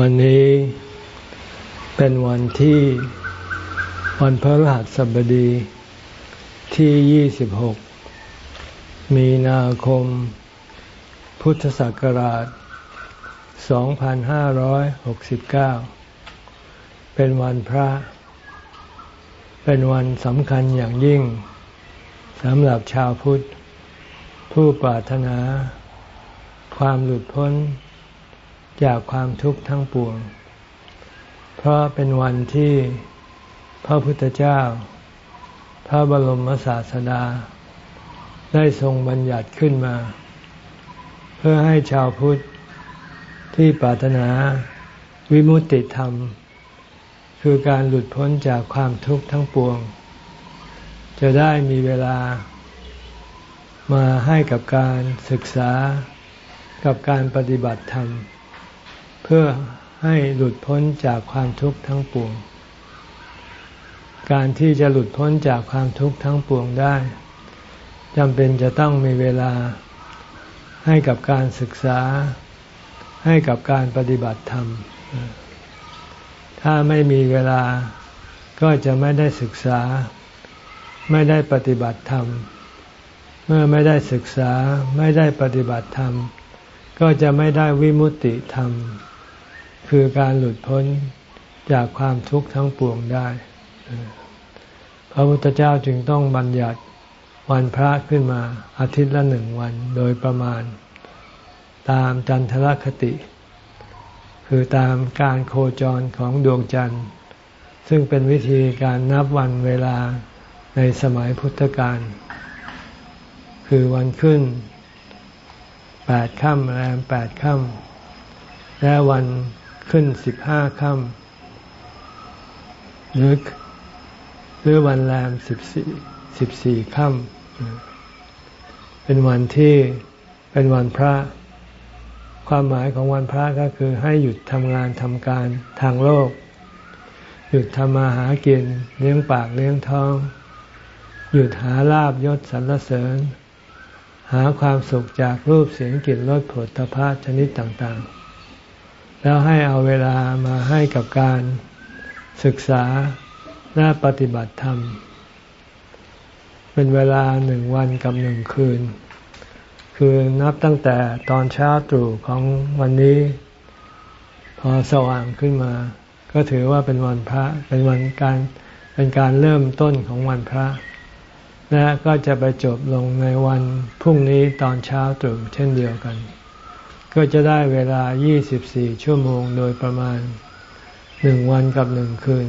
วันนี้เป็นวันที่วันพระรหัสบดีที่ 26 มีนาคม พุทธศักราช 2569 เป็นวันพระ เป็นวันสำคัญอย่างยิ่งสำหรับชาวพุทธ ผู้ปรารถนา ความหลุดพ้น จากความทุกข์ทั้งปวง เพราะเป็นวันที่พระพุทธเจ้า พระบรมศาสดา ได้ทรงบัญญัติขึ้นมา เพื่อให้ชาวพุทธที่ปรารถนาวิมุตติธรรม คือการหลุดพ้นจากความทุกข์ทั้งปวง จะได้มีเวลามาให้กับการศึกษากับการปฏิบัติธรรมเพื่อให้หลุดพ้นจากความทุกข์ทั้งปวง การที่จะหลุดพ้นจากความทุกข์ทั้งปวงได้จำเป็นจะต้องมีเวลาให้กับการศึกษา ให้กับการปฏิบัติธรรม ถ้าไม่มีเวลาก็จะไม่ได้ศึกษา ไม่ได้ปฏิบัติธรรม เมื่อไม่ได้ศึกษาไม่ได้ปฏิบัติธรรม ก็จะไม่ได้วิมุตติธรรม คือการหลุดพ้นจากความทุกข์ทั้งปวงได้พระพุทธเจ้าจึงต้องบัญญัติวันพระขึ้นมาอาทิตย์ละหนึ่งวันโดยประมาณ ตามจันทรคติ คือตามการโคจรของดวงจันทร์ ซึ่งเป็นวิธีการนับวันเวลาในสมัยพุทธกาลคือวันขึ้นแปดค่ำแรมแปดค่ำและวัน ขึ้นสิบห้าค่ำหรือหรือวันแรมสิบสี่สิบสี่ค่ำเป็นวันที่เป็นวันพระ ความหมายของวันพระก็คือให้หยุดทำงานทำการทางโลก หยุดทำมาหากินเลี้ยงปากเลี้ยงท้อง หยุดหาลาบยศสรรเสริญ หาความสุขจากรูปเสียงกลิ่นรสผลตภะชนิดต่างๆ แล้วให้เอาเวลามาให้กับการศึกษาและปฏิบัติธรรม เป็นเวลาหนึ่งวันกับหนึ่งคืน คือนับตั้งแต่ตอนเช้าตรู่ของวันนี้ พอสว่างขึ้นมา ก็ถือว่าเป็นวันพระเป็นวันการเป็นการเริ่มต้นของวันพระ และก็จะไปจบลงในวันพรุ่งนี้ตอนเช้าตรู่เช่นเดียวกัน ก็จะได้เวลา 24 ชั่วโมงโดยประมาณหนึ่งวันกับหนึ่งคืน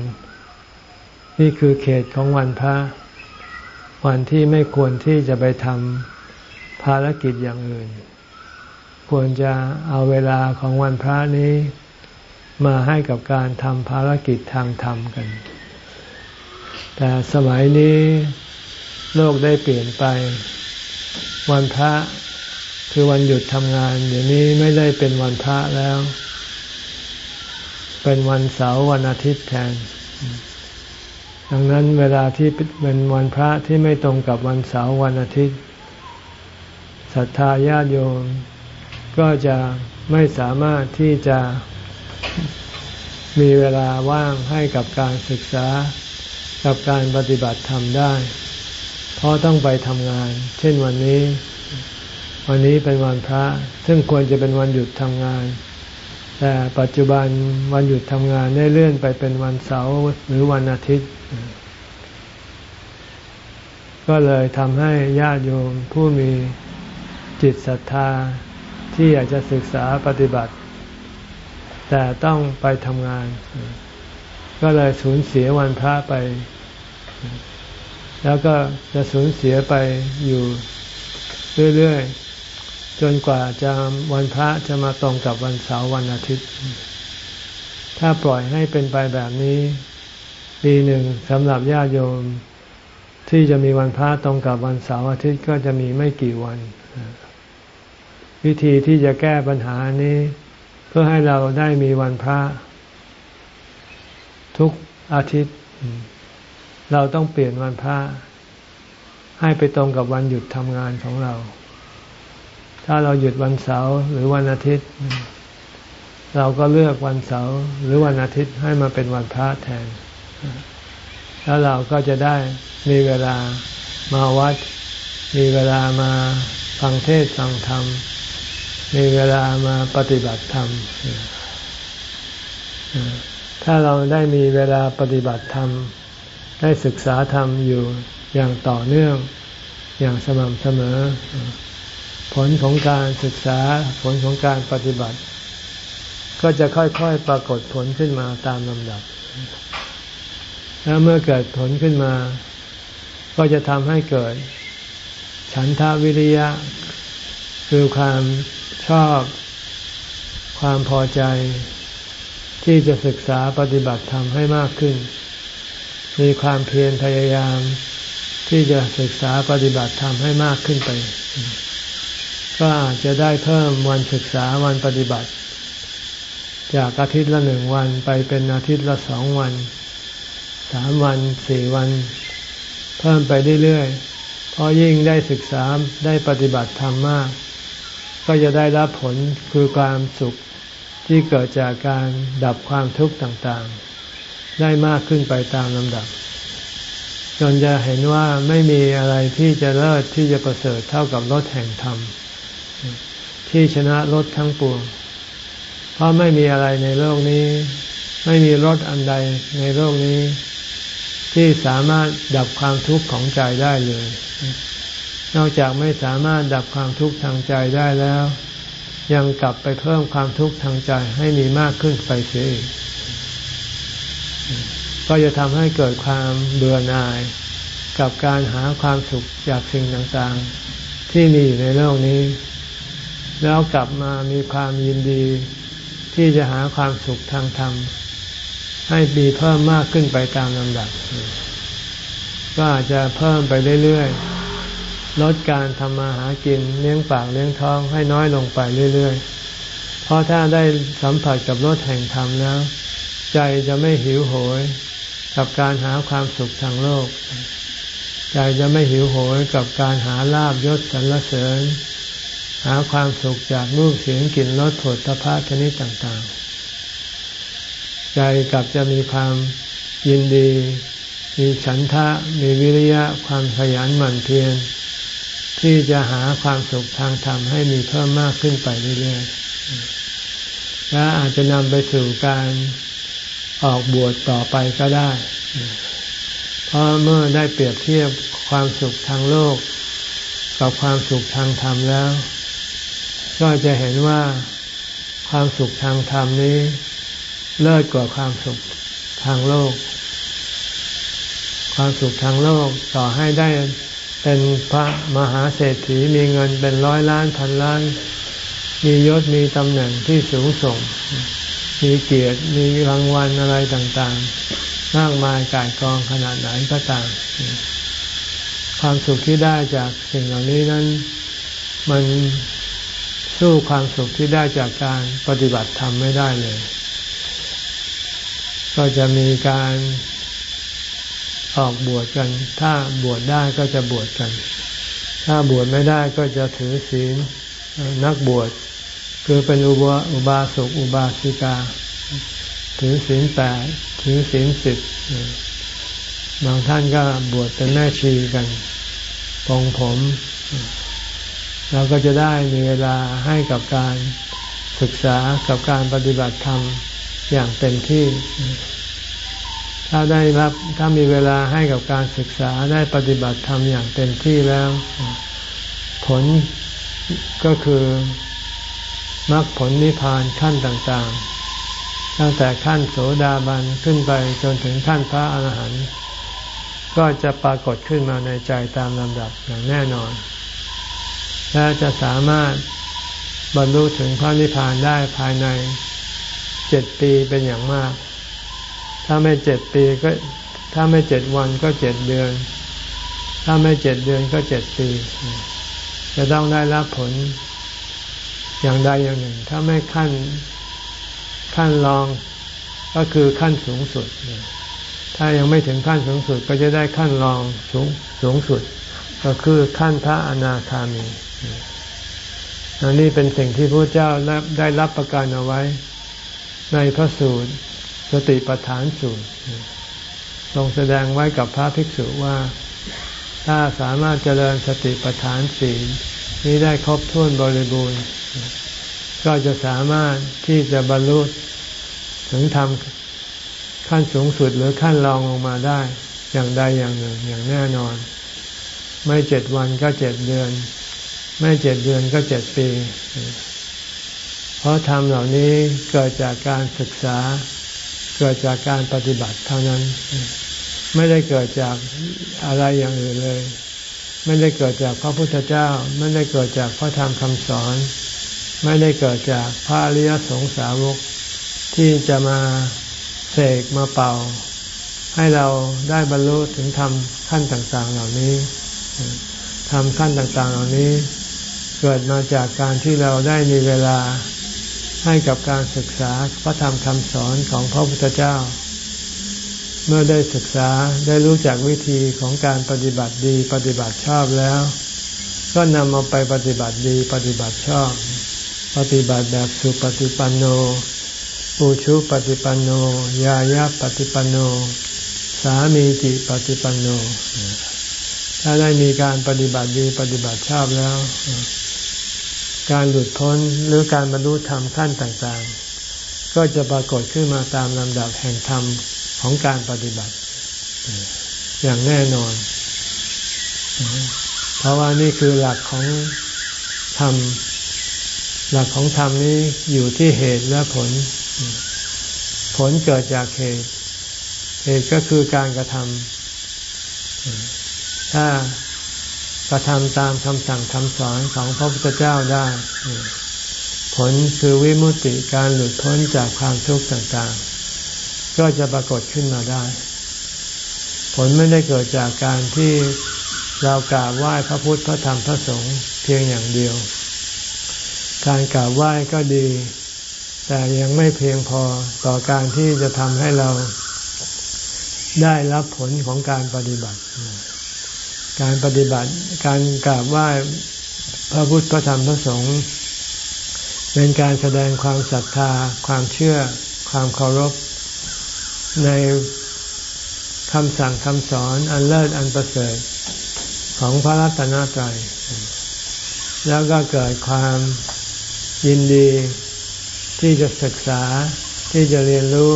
นี่คือเขตของวันพระ วันที่ไม่ควรที่จะไปทำภารกิจอย่างอื่น ควรจะเอาเวลาของวันพระนี้มาให้กับการทำภารกิจทางธรรมกัน แต่สมัยนี้โลกได้เปลี่ยนไป วันพระ คือวันหยุดทำงานเดี๋ยวนี้ไม่ได้เป็นวันพระแล้ว เป็นวันเสาร์วันอาทิตย์แทน ดังนั้นเวลาที่เป็นวันพระที่ไม่ตรงกับวันเสาร์วันอาทิตย์ศรัทธาญาติโยม ก็จะไม่สามารถที่จะมีเวลาว่างให้กับการศึกษากับการปฏิบัติธรรมได้ เพราะต้องไปทำงาน เช่นวันนี้ วันนี้เป็นวันพระ ซึ่งควรจะเป็นวันหยุดทำงาน แต่ปัจจุบันวันหยุดทำงานได้เลื่อนไปเป็นวันเสาร์หรือวันอาทิตย์ ก็เลยทำให้ญาติโยมผู้มีจิตศรัทธาที่อยากจะศึกษาปฏิบัติ แต่ต้องไปทำงาน ก็เลยสูญเสียวันพระไป แล้วก็จะสูญเสียไปอยู่เรื่อยๆ นกว่าจะวันพระจะมาตรงกับวันเสาร์วันอาทิตย์ ถ้าปล่อยให้เป็นไปแบบนี้ ปีหนึ่งสำหรับญาติโยม ที่จะมีวันพระตรงกับวันเสาร์อาทิตย์ก็จะมีไม่กี่วัน วิธีที่จะแก้ปัญหานี้ เพื่อให้เราได้มีวันพระ ทุกอาทิตย์ เราต้องเปลี่ยนวันพระ ให้ไปตรงกับวันหยุดทำงานของเรา ถ้าเราหยุดวันเสาร์หรือวันอาทิตย์ เราก็เลือกวันเสาร์หรือวันอาทิตย์ให้มาเป็นวันพระแทน แล้วเราก็จะได้มีเวลามาวัด มีเวลามาฟังเทศฟังธรรม มีเวลามาปฏิบัติธรรม ถ้าเราได้มีเวลาปฏิบัติธรรม ได้ศึกษาธรรมอยู่อย่างต่อเนื่องอย่างสม่ำเสมอ ผลของการศึกษาผลของการปฏิบัติ ก็จะค่อยๆปรากฏผลขึ้นมาตามลำดับ แล้วเมื่อเกิดผลขึ้นมา ก็จะทำให้เกิด ฉันทาวิริยะ คือความชอบความพอใจ ที่จะศึกษาปฏิบัติธรรมให้มากขึ้น มีความเพียรพยายาม ที่จะศึกษาปฏิบัติธรรมให้มากขึ้นไป ก็อาจจะได้เพิ่มวันศึกษาวันปฏิบัติ จากอาทิตย์ละหนึ่งวันไปเป็นอาทิตย์ละสองวันสามวันสี่วัน เพิ่มไปเรื่อยๆเพราะยิ่งได้ศึกษาได้ปฏิบัติธรรมมาก ก็จะได้รับผลคือความสุขที่เกิดจากการดับความทุกข์ต่างๆ ได้มากขึ้นไปตามลำดับจนจะเห็นว่าไม่มีอะไรที่จะเลิศที่จะประเสริฐเท่ากับรถแห่งธรรม ที่ชนะรถทั้งปวง เพราะไม่มีอะไรในโลกนี้ ไม่มีรถอันใดในโลกนี้ ที่สามารถดับความทุกข์ของใจได้เลย นอกจากไม่สามารถดับความทุกข์ทางใจได้แล้ว ยังกลับไปเพิ่มความทุกข์ทางใจให้มีมากขึ้นไปเสียอีกก็จะทำให้เกิดความเบื่อหน่ายกับการหาความสุขจากสิ่งต่างๆ ที่มีอยู่ในโลกนี้ แล้วกลับมามีความยินดี ที่จะหาความสุขทางธรรม ให้มีเพิ่มมากขึ้นไปตามลำดับ ก็อาจจะเพิ่มไปเรื่อยๆ ลดการทำมาหากินเลี้ยงปากเลี้ยงท้องให้น้อยลงไปเรื่อยๆ เพราะถ้าได้สัมผัสกับรสแห่งธรรมแล้ว ใจจะไม่หิวโหย กับการหาความสุขทางโลก ใจจะไม่หิวโหยกับการหาลาบยศสรรเสริญ หาความสุขจากรูปเสียงกลิ่นรสผลตภะชนิดต่าง ๆ ใจกลับจะมีความยินดี มีฉันทะ มีวิริยะ ความขยันหมั่นเพียรที่จะหาความสุขทางธรรมให้มีเพิ่มมากขึ้นไปเรื่อยๆ และอาจจะนำไปสู่การออกบวชต่อไปก็ได้ เพราะเมื่อได้เปรียบเทียบความสุขทางโลก กับความสุขทางธรรมแล้ว ก็จะเห็นว่าความสุขทางธรรมนี้ เลิศกว่าความสุขทางโลก ความสุขทางโลกต่อให้ได้เป็นพระมหาเศรษฐีมีเงินเป็นร้อยล้านพันล้าน มียศมีตำแหน่งที่สูงส่ง มีเกียรติมีรางวัลอะไรต่างๆมากมายกายกองขนาดไหนก็ตามความสุขที่ได้จากสิ่งเหล่านี้นั้น มัน สู้ความสุขที่ได้จากการปฏิบัติธรรมไม่ได้เลย ก็จะมีการออกบวชกัน ถ้าบวชได้ก็จะบวชกัน ถ้าบวชไม่ได้ก็จะถือศีลนักบวช คือเป็นอุบาอุบาสกอุบาสิกา ถือศีลแปดถือศีลสิบบางท่านก็บวชเป็นแม่ชีกันปองผม เราก็จะได้มีเวลาให้กับการศึกษากับการปฏิบัติธรรมอย่างเต็มที่ ถ้าได้รับถ้ามีเวลาให้กับการศึกษาได้ปฏิบัติธรรมอย่างเต็มที่แล้ว ผลก็คือมรรคผลนิพพานขั้นต่างๆ ตั้งแต่ขั้นโสดาบันขึ้นไปจนถึงขั้นพระอรหันต์ก็จะปรากฏขึ้นมาในใจตามลำดับอย่างแน่นอน และจะสามารถบรรลุถึงพระนิพพานได้ภายในเจ็ดปีเป็นอย่างมาก ถ้าไม่เจ็ดปีก็ถ้าไม่เจ็ดวันก็เจ็ดเดือน ถ้าไม่เจ็ดเดือนก็เจ็ดปี จะต้องได้รับผลอย่างใดอย่างหนึ่ง ถ้าไม่ขั้นขั้นรองก็คือขั้นสูงสุด ถ้ายังไม่ถึงขั้นสูงสุดก็จะได้ขั้นรองสูงสูงสุด ก็คือขั้นพระอนาคามี อันนี้เป็นสิ่งที่พระเจ้าได้รับประกันเอาไว้ ในพระสูตรสติปัฏฐานสูตรทรงแสดงไว้กับพระภิกษุว่า ถ้าสามารถเจริญสติปัฏฐานสี่นี้ได้ครบถ้วนบริบูรณ์ ก็จะสามารถที่จะบรรลุถึงทำขั้นสูงสุดหรือขั้นรองลงมาได้อย่างใดอย่างหนึ่งอย่างแน่นอน ไม่เจ็ดวันก็เจ็ดเดือน ไม่เจ็ดเดือนก็เจ็ดปี เพราะธรรมเหล่านี้เกิดจากการศึกษา เกิดจากการปฏิบัติเท่านั้น ไม่ได้เกิดจากอะไรอย่างอื่นเลย ไม่ได้เกิดจากพระพุทธเจ้า ไม่ได้เกิดจากพระธรรมคำสอน ไม่ได้เกิดจากพระอริยสงสาวกที่จะมาเสกมาเป่า ให้เราได้บรรลุถึงทำขั้นต่าง ๆ เหล่านี้ทำขั้นต่างๆ เหล่านี้ เกิดมาจากการที่เราได้มีเวลาให้กับการศึกษาพระธรรมคำสอนของพระพุทธเจ้า เมื่อได้ศึกษาได้รู้จักวิธีของการปฏิบัติดีปฏิบัติชอบแล้ว ก็นำมาไปปฏิบัติดีปฏิบัติชอบ ปฏิบัติแบบสุปฏิปันโนปูชุปฏิปันโน ยายาปฏิปันโน สามีจิปฏิปันโน ถ้าได้มีการปฏิบัติดีปฏิบัติชอบแล้ว การหลุดพ้นหรือการบรรลุธรรมขั้นต่างๆ ก็จะปรากฏขึ้นมาตามลำดับแห่งธรรมของการปฏิบัติ อย่างแน่นอน เพราะว่านี่คือหลักของธรรม หลักของธรรมนี้อยู่ที่เหตุและผล ผลเกิดจากเหตุ เหตุก็คือการกระทำถ้า ระทำตามคำสั่งคำสอนของพระพุทธเจ้าได้ ผลคือวิมุตติการหลุดพ้นจากความทุกข์ต่างๆ ก็จะปรากฏขึ้นมาได้ ผลไม่ได้เกิดจากการที่เรากราบไหว้พระพุทธพระธรรมพระสงฆ์เพียงอย่างเดียว การกราบไหว้ก็ดี แต่ยังไม่เพียงพอต่อการที่จะทำให้เราได้รับผลของการปฏิบัติ การปฏิบัติการกราบไหว้พระพุทธพระธรรมพระสงฆ์เป็นการแสดงความศรัทธา ความเชื่อ ความเคารพ ในคำสั่งคำสอนอันเลิศอันประเสริฐของพระรัตนตรัย แล้วก็เกิดความยินดีที่จะศึกษาที่จะเรียนรู้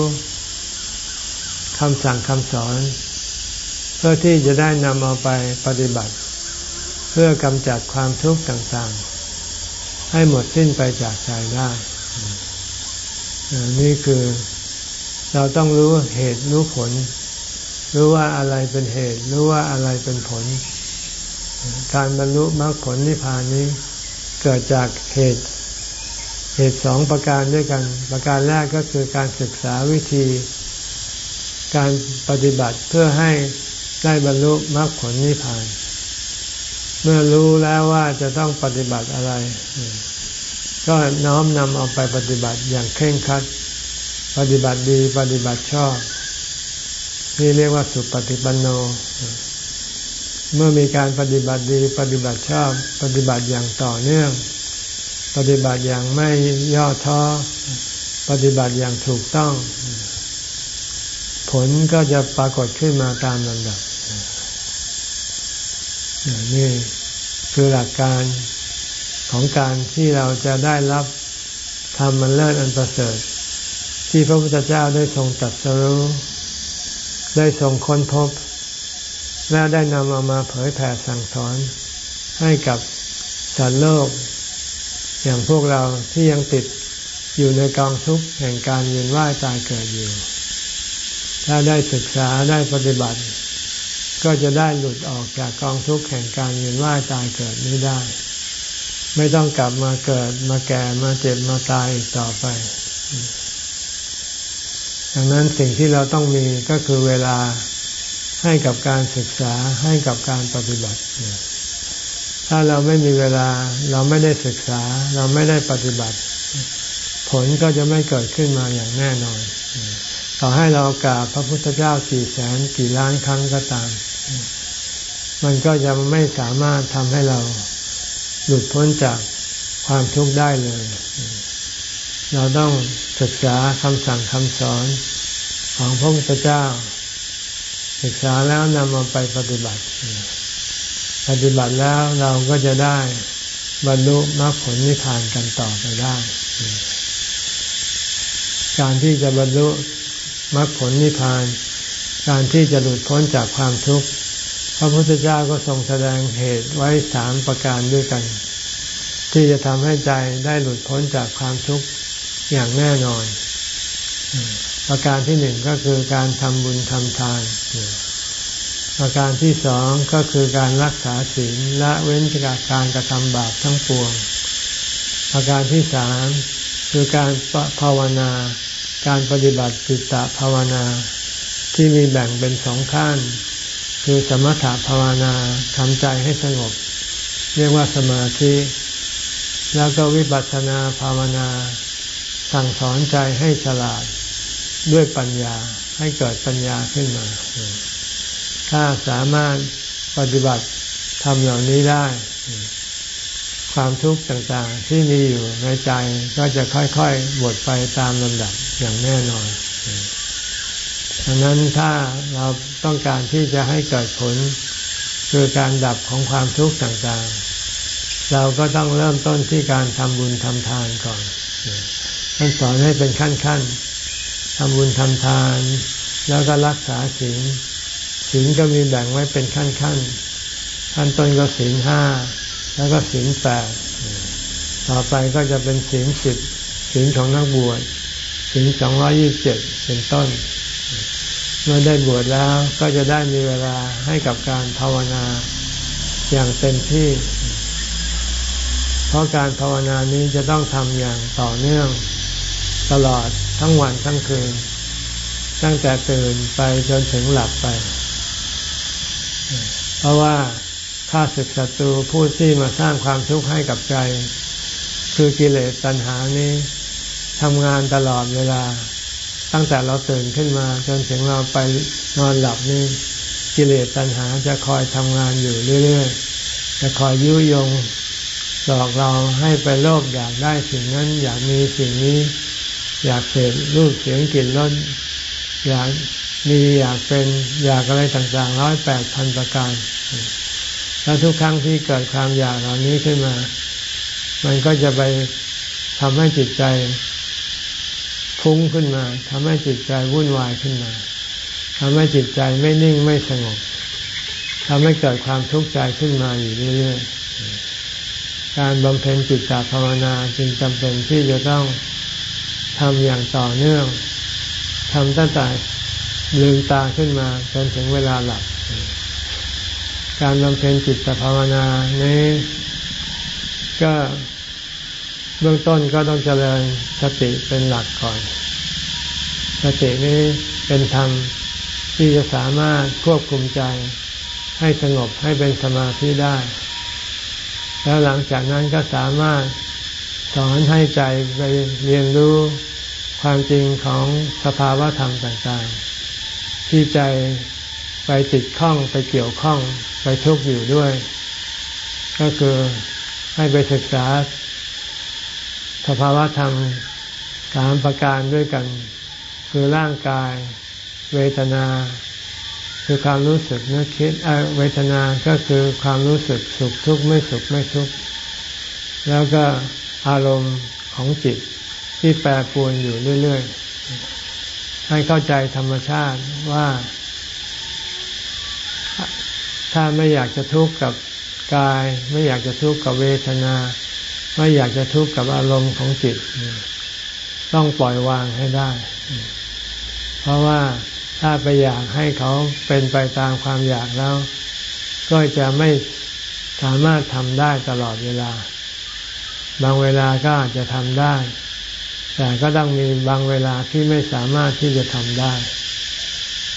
คำสั่งคำสอน เพื่อที่จะได้นำเอาไปปฏิบัติ เพื่อกำจัดความทุกข์ต่างๆ ให้หมดสิ้นไปจากใจได้นี่คือเราต้องรู้เหตุรู้ผล รู้ว่าอะไรเป็นเหตุ รู้ว่าอะไรเป็นผล การบรรลุมรรคผลนิพพานนี้ เกิดจากเหตุ เหตุสองประการด้วยกัน ประการแรกก็คือการศึกษาวิธี การปฏิบัติเพื่อให้ ได้บรรลุมรรคผลนิพพาน เมื่อรู้แล้วว่าจะต้องปฏิบัติอะไร ก็น้อมนำเอาไปปฏิบัติอย่างเคร่งครัด ปฏิบัติดีปฏิบัติชอบ นี่เรียกว่าสุปฏิปันโน เมื่อมีการปฏิบัติดีปฏิบัติชอบ ปฏิบัติอย่างต่อเนื่อง ปฏิบัติอย่างไม่ย่อท้อ ปฏิบัติอย่างถูกต้องผลก็จะปรากฏขึ้นมาตามลำดับ นี่คือหลักการของการที่เราจะได้รับธรรมมันเลิศอันประเสริฐ ที่พระพุทธเจ้าได้ทรงตัดสรู้ได้ทรงค้นพบ และได้นำเอามาเผยแผ่สั่งสอน ให้กับสัตว์โลก อย่างพวกเราที่ยังติดอยู่ในกองทุกข์แห่งการเวียนว่ายตายเกิดอยู่ ถ้าได้ศึกษาได้ปฏิบัติ ก็จะได้หลุดออกจากกองทุกข์แห่งการเวียนว่ายตายเกิดนี้ได้ ไม่ต้องกลับมาเกิดมาแก่มาเจ็บมาตายอีกต่อไป ดังนั้นสิ่งที่เราต้องมีก็คือเวลาให้กับการศึกษาให้กับการปฏิบัติ ถ้าเราไม่มีเวลาเราไม่ได้ศึกษา เราไม่ได้ปฏิบัติ ผลก็จะไม่เกิดขึ้นมาอย่างแน่นอนต่อให้เรากราบพระพุทธเจ้ากี่แสนกี่ล้านครั้งก็ตาม มันก็จะไม่สามารถทำให้เราหลุดพ้นจากความทุกข์ได้เลย เราต้องศึกษาคำสั่งคำสอนของพระพุทธเจ้า ศึกษาแล้วนำมาไปปฏิบัติ ปฏิบัติแล้วเราก็จะได้บรรลุมรรคผลนิพพานกันต่อไปได้ การที่จะบรรลุมรรคผลนิพพาน การที่จะหลุดพ้นจากความทุกข์พระพุทธเจ้าก็ทรงแสดงเหตุไว้สามประการด้วยกัน ที่จะทำให้ใจได้หลุดพ้นจากความทุกข์อย่างแน่นอน ประการที่หนึ่งก็คือการทำบุญทำทาน ประการที่สองก็คือการรักษาศีลละเว้นจากการกระทำบาปทั้งปวง ประการที่สามคือการภาวนา การปฏิบัติจิตตภาวนา ที่มีแบ่งเป็นสองขั้น คือสมถะภาวนาทำใจให้สงบ เรียกว่าสมาธิ แล้วก็วิปัสสนาภาวนา สั่งสอนใจให้ฉลาดด้วยปัญญาให้เกิดปัญญาขึ้นมา ถ้าสามารถปฏิบัติทำเหล่านี้ได้ ความทุกข์ต่างๆที่มีอยู่ในใจก็จะค่อยๆหมดไปตามลำดับอย่างแน่นอน ดังนั้นถ้าเราต้องการที่จะให้เกิดผล คือการดับของความทุกข์ต่างๆ เราก็ต้องเริ่มต้นที่การทำบุญทำทานก่อนท่านสอนให้เป็นขั้นๆทำบุญทำทาน แล้วก็รักษาศีลศีลก็มีแบ่งไว้เป็นขั้นๆขั้นต้นก็ศีลห้าแล้วก็ศีลแปดต่อไปก็จะเป็นศีลสิบศีลของนักบวชศีลสองร้อยี่สิบเจ็ดเป็นต้น เมื่อได้บวชแล้วก็จะได้มีเวลาให้กับการภาวนาอย่างเต็มที่ เพราะการภาวนานี้จะต้องทำอย่างต่อเนื่อง ตลอดทั้งวันทั้งคืน ตั้งแต่ตื่นไปจนถึงหลับไป เพราะว่าข้าศึกศัตรูผู้ที่มาสร้างความทุกข์ให้กับใจ คือกิเลสตัณหานี้ทำงานตลอดเวลา ตั้งแต่เราตื่นขึ้นมา จนถึงเราไปนอนหลับนี่กิเลสตัณหาจะคอยทำงานอยู่เรื่อยๆ จะคอยยุยงหลอกเราให้ไปโลภอยากได้สิ่งนั้นอยากมีสิ่งนี้ อยากเสพรูปเสียงกลิ่นรสอยากมีอยากเป็นอยากอะไรต่างๆร้อยแปดพันประการแล้วทุกครั้งที่เกิดความอยากเหล่านี้ขึ้นมา มันก็จะไปทำให้จิตใจ ฟุ้งขึ้นมาทำให้จิตใจวุ่นวายขึ้นมาทำให้จิตใจไม่นิ่งไม่สงบทำให้เกิดความทุกข์ใจขึ้นมาอยู่เรื่อยๆ การบำเพ็ญจิตตภาวนาจึงจำเป็นที่จะต้องทำอย่างต่อเนื่องทำตั้งแต่ลืมตาขึ้นมาจนถึงเวลาหลับ การบำเพ็ญจิตภาวนานี้ก็ เบื้องต้นก็ต้องเจริญสติเป็นหลักก่อน สตินี้เป็นธรรมที่จะสามารถควบคุมใจ ให้สงบให้เป็นสมาธิได้ แล้วหลังจากนั้นก็สามารถสอนให้ใจไปเรียนรู้ความจริงของสภาวะธรรมต่างๆ ที่ใจไปติดข้องไปเกี่ยวข้องไปทุกข์อยู่ด้วย ก็คือให้ไปศึกษา สภาวะธรรมสามประการด้วยกัน คือร่างกาย เวทนา คือความรู้สึกนึกคิดเวทนาก็คือความรู้สึกสุขทุกข์ไม่สุขไม่ทุกข์แล้วก็อารมณ์ของจิตที่แปรปรวนอยู่เรื่อย ๆ ให้เข้าใจธรรมชาติว่า ถ้าไม่อยากจะทุกข์กับกาย ไม่อยากจะทุกข์กับเวทนา ไม่อยากจะทุกข์กับอารมณ์ของจิต ต้องปล่อยวางให้ได้ เพราะว่าถ้าไปอยากให้เขาเป็นไปตามความอยากแล้ว ก็จะไม่สามารถทำได้ตลอดเวลา บางเวลาก็อาจจะทำได้ แต่ก็ต้องมีบางเวลาที่ไม่สามารถที่จะทำได้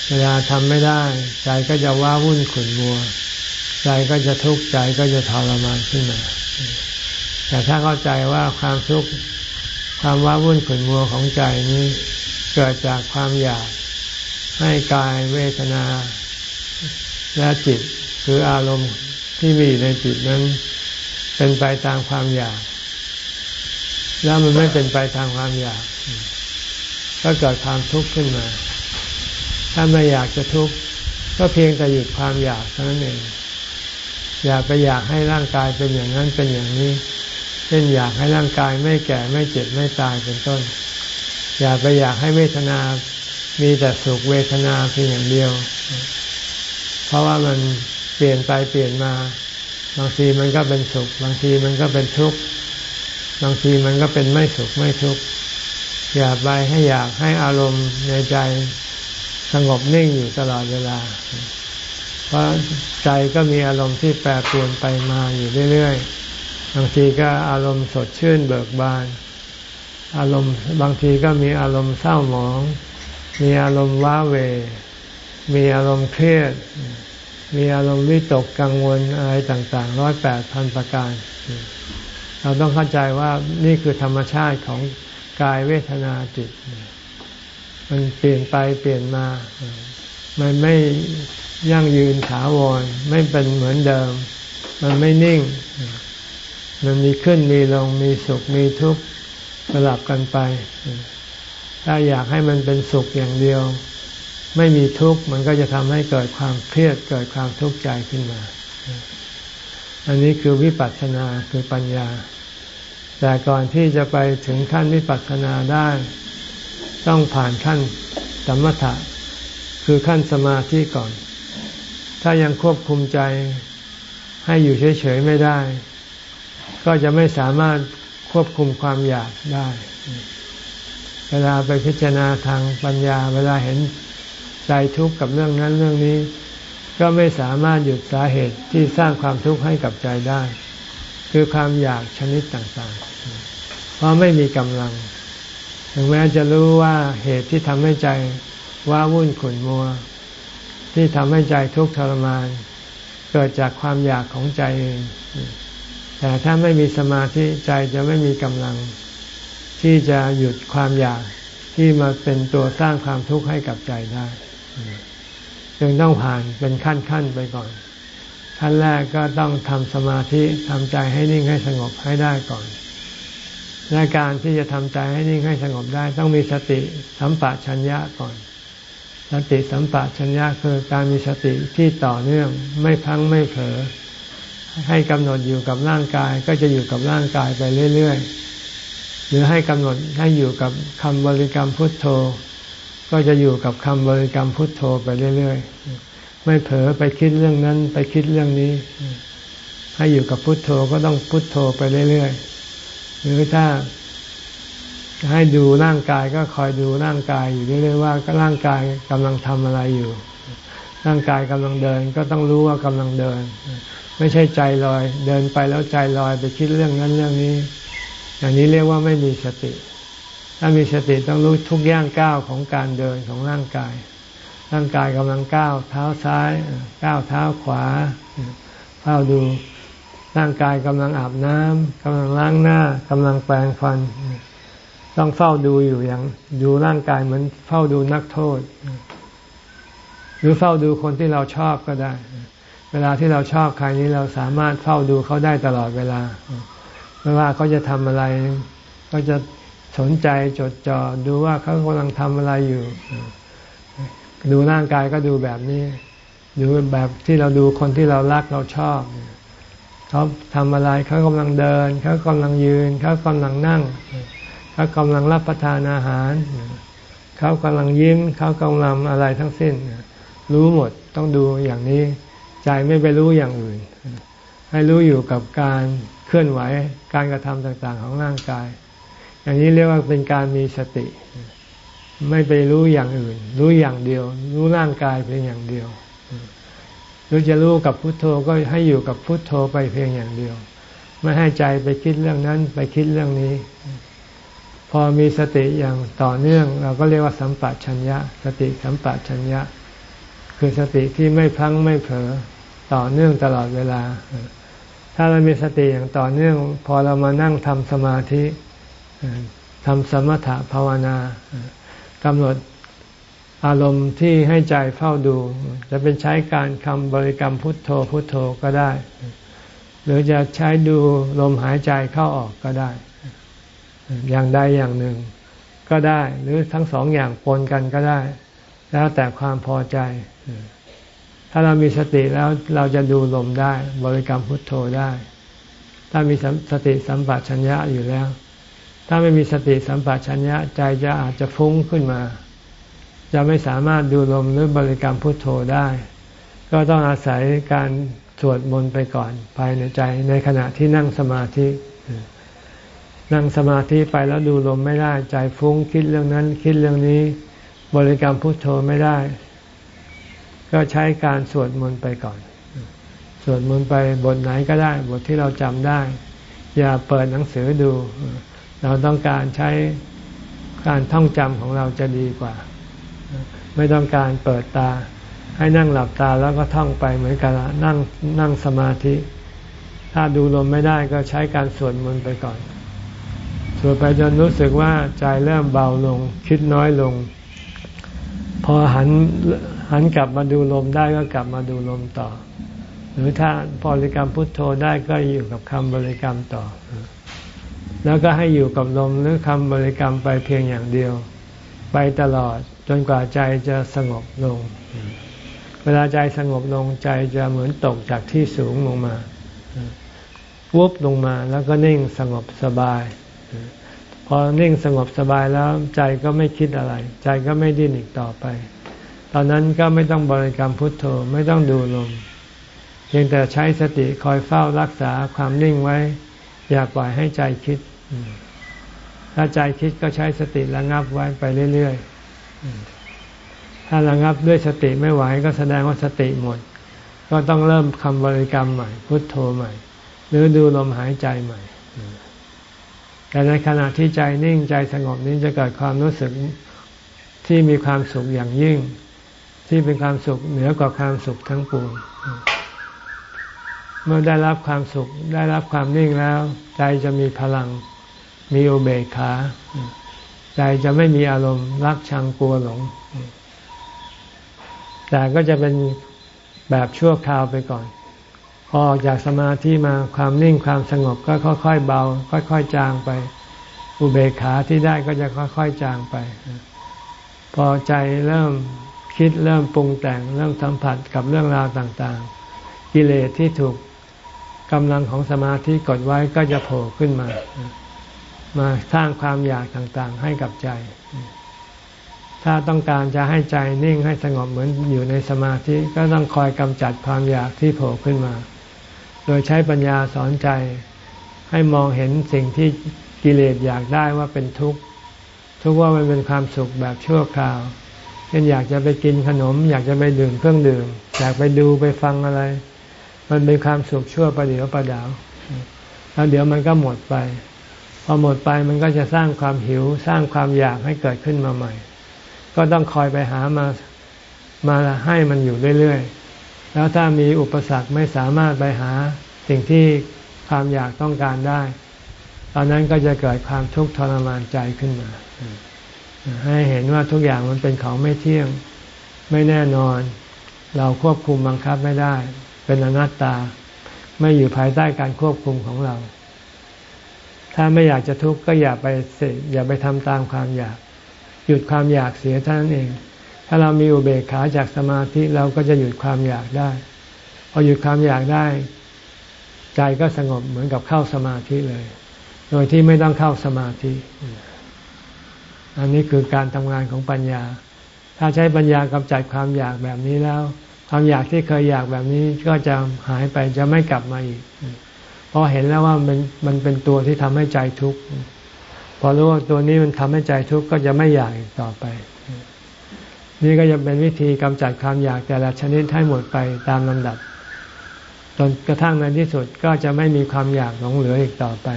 เวลาทำไม่ได้ ใจก็จะว้าวุ่นขุ่นมัว ใจก็จะทุกข์ใจก็จะทรมานขึ้นมา แต่ถ้าเข้าใจว่าความทุกข์ความว้าวุ่นขุ่นมัวของใจนี้ เกิดจากความอยากให้กายเวทนา และจิตคืออารมณ์ที่มีในจิตนั้นเป็นไปตามความอยาก แล้วมันไม่เป็นไปตามความอยาก ก็เกิดความทุกข์ขึ้นมา ถ้าไม่อยากจะทุกข์ก็เพียงแต่หยุดความอยากเท่านั้นเอง อย่าไปอยากให้ร่างกายเป็นอย่างนั้นเป็นอย่างนี้ เช่นอยากให้ร่างกายไม่แก่ไม่เจ็บไม่ตายเป็นต้น อย่าไปอยากให้เวทนา มีแต่สุขเวทนาเพียงอย่างเดียว เพราะว่ามันเปลี่ยนไปเปลี่ยนมา บางทีมันก็เป็นสุข บางทีมันก็เป็นทุกข์บางทีมันก็เป็นไม่สุขไม่ทุกข์อย่าไปให้อยากให้อารมณ์ในใจสงบนิ่งอยู่ตลอดเวลา เพราะใจก็มีอารมณ์ที่แปรปรวนไปมาอยู่เรื่อยๆ บางทีก็อารมณ์สดชื่นเบิกบาน อารมณ์บางทีก็มีอารมณ์เศร้าหมอง มีอารมณ์ว้าเว มีอารมณ์เครียด มีอารมณ์วิตกกังวลอะไรต่างๆร้อยแปดพันประการ เราต้องเข้าใจว่านี่คือธรรมชาติของกายเวทนาจิต มันเปลี่ยนไปเปลี่ยนมา มันไม่ยั่งยืนถาวร ไม่เป็นเหมือนเดิม มันไม่นิ่ง มันมีขึ้นมีลงมีสุขมีทุกข์สลับกันไป ถ้าอยากให้มันเป็นสุขอย่างเดียว ไม่มีทุกข์มันก็จะทำให้เกิดความเครียดเกิดความทุกข์ใจขึ้นมา อันนี้คือวิปัสสนาคือปัญญา แต่ก่อนที่จะไปถึงขั้นวิปัสสนาได้ ต้องผ่านขั้นสมถะคือขั้นสมาธิก่อน ถ้ายังควบคุมใจให้อยู่เฉยๆไม่ได้ ก็จะไม่สามารถควบคุมความอยากได้ เวลาไปพิจารณาทางปัญญา เวลาเห็นใจทุกข์กับเรื่องนั้นเรื่องนี้ ก็ไม่สามารถหยุดสาเหตุที่สร้างความทุกข์ให้กับใจได้ คือความอยากชนิดต่างๆ เพราะไม่มีกำลัง ถึงแม้จะรู้ว่าเหตุที่ทำให้ใจว่าวุ่นขุ่นมัว ที่ทำให้ใจทุกข์ทรมาน เกิดจากความอยากของใจเอง แต่ถ้าไม่มีสมาธิใจจะไม่มีกำลัง ที่จะหยุดความอยากที่มาเป็นตัวสร้างความทุกข์ให้กับใจได้จึงต้องผ่านเป็นขั้นขั้นไปก่อน ขั้นแรกก็ต้องทำสมาธิทำใจให้นิ่งให้สงบให้ได้ก่อน และการที่จะทำใจให้นิ่งให้สงบได้ ต้องมีสติสัมปชัญญะก่อน สติสัมปชัญญะคือการมีสติที่ต่อเนื่องไม่พังไม่เผลอ ให้กำหนดอยู่กับร่างกายก็จะอยู่กับร่างกายไปเรื่อยๆ หรือให้กำหนดให้อยู่กับคำบริกรรมพุทโธ ก็จะอยู่กับคำบริกรรมพุทโธไปเรื่อยๆ ไม่เผลอไปคิดเรื่องนั้นไปคิดเรื่องนี้ ให้อยู่กับพุทโธก็ต้องพุทโธไปเรื่อยๆ หรือถ้าให้ดูร่างกายก็คอยดูร่างกายอยู่เรื่อยๆว่าก็ร่างกายกำลังทำอะไรอยู่ ร่างกายกำลังเดินก็ต้องรู้ว่ากำลังเดิน ไม่ใช่ใจลอย เดินไปแล้วใจลอยไปคิดเรื่องนั้นเรื่องนี้ อย่างนี้เรียกว่าไม่มีสติ ถ้ามีสติต้องรู้ทุกย่างก้าวของการเดินของร่างกาย ร่างกายกำลังก้าวเท้าซ้ายก้าวเท้าขวาเฝ้าดูร่างกายกำลังอาบน้ำกำลังล้างหน้ากำลังแปรงฟัน ต้องเฝ้าดูอยู่อย่างดูร่างกายเหมือนเฝ้าดูนักโทษ หรือเฝ้าดูคนที่เราชอบก็ได้ เวลาที่เราชอบใครนี้เราสามารถเฝ้าดูเขาได้ตลอดเวลา ไม่ว่าเขาจะทำอะไร ก็จะสนใจจดจ่อดูว่าเขากำลังทำอะไรอยู่ ดูร่างกายก็ดูแบบนี้ ดูแบบที่เราดูคนที่เรารักเราชอบ เขาทำอะไรเขากำลังเดิน เขากำลังยืน เขากำลังนั่ง เขากำลังรับประทานอาหาร เขากำลังยิ้ม เขากำลังอะไรทั้งสิ้น รู้หมดต้องดูอย่างนี้ ใจไม่ไปรู้อย่างอื่น ให้รู้อยู่กับการเคลื่อนไหวการกระทำต่างๆของร่างกาย อย่างนี้เรียกว่าเป็นการมีสติ ไม่ไปรู้อย่างอื่น รู้อย่างเดียว รู้ร่างกายเพียงอย่างเดียวหรือจะรู้กับพุทโธก็ให้อยู่กับพุทโธไปเพียงอย่างเดียว ไม่ให้ใจไปคิดเรื่องนั้นไปคิดเรื่องนี้ พอมีสติอย่างต่อเนื่อง เราก็เรียกว่าสัมปชัญญะ สติสัมปชัญญะ คือสติที่ไม่พังไม่เผลอต่อเนื่องตลอดเวลา ถ้าเรามีสติอย่างต่อเนื่อง พอเรามานั่งทำสมาธิทำสมถะภาวนากำหนดอารมณ์ที่ให้ใจเฝ้าดู จะเป็นใช้การคำบริกรรมพุทโธพุทโธก็ได้ หรือจะใช้ดูลมหายใจเข้าออกก็ได้ อย่างใดอย่างหนึ่งก็ได้ หรือทั้งสองอย่างปนกันก็ได้ แล้วแต่ความพอใจ ถ้าเรามีสติแล้วเราจะดูลมได้ บริกรรมพุทโธได้ ถ้ามีสติสัมปชัญญะอยู่แล้ว ถ้าไม่มีสติสัมปชัญญะใจจะอาจจะฟุ้งขึ้นมา จะไม่สามารถดูลมหรือบริกรรมพุทโธได้ ก็ต้องอาศัยการสวดมนต์ไปก่อนภายในใจในขณะที่นั่งสมาธินั่งสมาธิไปแล้วดูลมไม่ได้ใจฟุ้งคิดเรื่องนั้นคิดเรื่องนี้ บริกรรมพุทโธไม่ได้ ก็ใช้การสวดมนต์ไปก่อน สวดมนต์ไปบทไหนก็ได้ บทที่เราจำได้ อย่าเปิดหนังสือดู เราต้องการใช้การท่องจำของเราจะดีกว่า ไม่ต้องการเปิดตา ให้นั่งหลับตาแล้วก็ท่องไปเหมือนกันนั่งนั่งสมาธิ ถ้าดูลมไม่ได้ก็ใช้การสวดมนต์ไปก่อน สวดไปจนรู้สึกว่าใจเริ่มเบาลง คิดน้อยลง พอหันหันกลับมาดูลมได้ก็กลับมาดูลมต่อ หรือถ้าบริกรรมพุทโธได้ก็อยู่กับคำบริกรรมต่อ แล้วก็ให้อยู่กับลมหรือคำบริกรรมไปเพียงอย่างเดียว ไปตลอดจนกว่าใจจะสงบลง เวลาใจสงบลงใจจะเหมือนตกจากที่สูงลงมาวุบลงมาแล้วก็นิ่งสงบสบาย พอนิ่งสงบสบายแล้วใจก็ไม่คิดอะไร ใจก็ไม่ดิ้นอีกต่อไป ตอนนั้นก็ไม่ต้องบริกรรมพุทโธไม่ต้องดูลมเพียงแต่ใช้สติคอยเฝ้ารักษาความนิ่งไว้ อย่าปล่อยให้ใจคิด ถ้าใจคิดก็ใช้สติระงับไว้ไปเรื่อยๆ ถ้าระงับด้วยสติไม่ไหวก็แสดงว่าสติหมด ก็ต้องเริ่มคำบริกรรมใหม่ พุทโธใหม่ หรือดูลมหายใจใหม่ แต่ในขณะที่ใจนิ่งใจสงบนี้จะเกิดความรู้สึกที่มีความสุขอย่างยิ่ง ที่เป็นความสุขเหนือกว่าความสุขทั้งปวงเมื่อได้รับความสุขได้รับความนิ่งแล้ว ใจจะมีพลังมีอุเบกขา ใจจะไม่มีอารมณ์รักชังกลัวหลง แต่ก็จะเป็นแบบชั่วคราวไปก่อน พอออกจากสมาธิมาความนิ่งความสงบก็ค่อย ๆ เบา ค่อย ๆ จางไป อุเบกขาที่ได้ก็จะค่อย ๆ จางไป พอใจเริ่มคิดเริ่มปรุงแต่งเริ่มสัมผัสกับเรื่องราวต่างๆ กิเลสที่ถูกกำลังของสมาธิกดไว้ก็จะโผล่ขึ้นมา มาสร้างความอยากต่างๆ ให้กับใจ ถ้าต้องการจะให้ใจนิ่งให้สงบเหมือนอยู่ในสมาธิ ก็ต้องคอยกำจัดความอยากที่โผล่ขึ้นมา โดยใช้ปัญญาสอนใจ ให้มองเห็นสิ่งที่กิเลสอยากได้ว่าเป็นทุกข์ทุกว่ามันเป็นความสุขแบบชั่วคราวเช่นอยากจะไปกินขนม อยากจะไปดื่มเครื่องดื่ม อยากไปดูไปฟังอะไร มันเป็นความสุขชั่วประเดี๋ยวประดาว แล้วเดี๋ยวมันก็หมดไป พอหมดไปมันก็จะสร้างความหิวสร้างความอยากให้เกิดขึ้นมาใหม่ ก็ต้องคอยไปหามามาให้มันอยู่เรื่อยๆ แล้วถ้ามีอุปสรรคไม่สามารถไปหาสิ่งที่ความอยากต้องการได้ ตอนนั้นก็จะเกิดความทุกข์ทรมานใจขึ้นมา ให้เห็นว่าทุกอย่างมันเป็นของไม่เที่ยง ไม่แน่นอน เราควบคุมบังคับไม่ได้ เป็นอนัตตา ไม่อยู่ภายใต้การควบคุมของเรา ถ้าไม่อยากจะทุกข์ก็อย่าไปเสพอย่าไปทำตามความอยาก หยุดความอยากเสียเท่านั้นเอง ถ้าเรามีอุเบกขาจากสมาธิเราก็จะหยุดความอยากได้ พอหยุดความอยากได้ ใจก็สงบเหมือนกับเข้าสมาธิเลย โดยที่ไม่ต้องเข้าสมาธิ อันนี้คือการทำงานของปัญญา ถ้าใช้ปัญญากำจัดความอยากแบบนี้แล้ว ความอยากที่เคยอยากแบบนี้ก็จะหายไปจะไม่กลับมาอีกเพราะเห็นแล้วว่ามันมันเป็นตัวที่ทำให้ใจทุกข์พอรู้ว่าตัวนี้มันทำให้ใจทุกข์ก็จะไม่อยากอีกต่อไป นี่ก็จะเป็นวิธีกำจัดความอยากแต่ละชนิดให้หมดไปตามลำดับ จนกระทั่งในที่สุดก็จะไม่มีความอยากหลงเหลืออีกต่อไป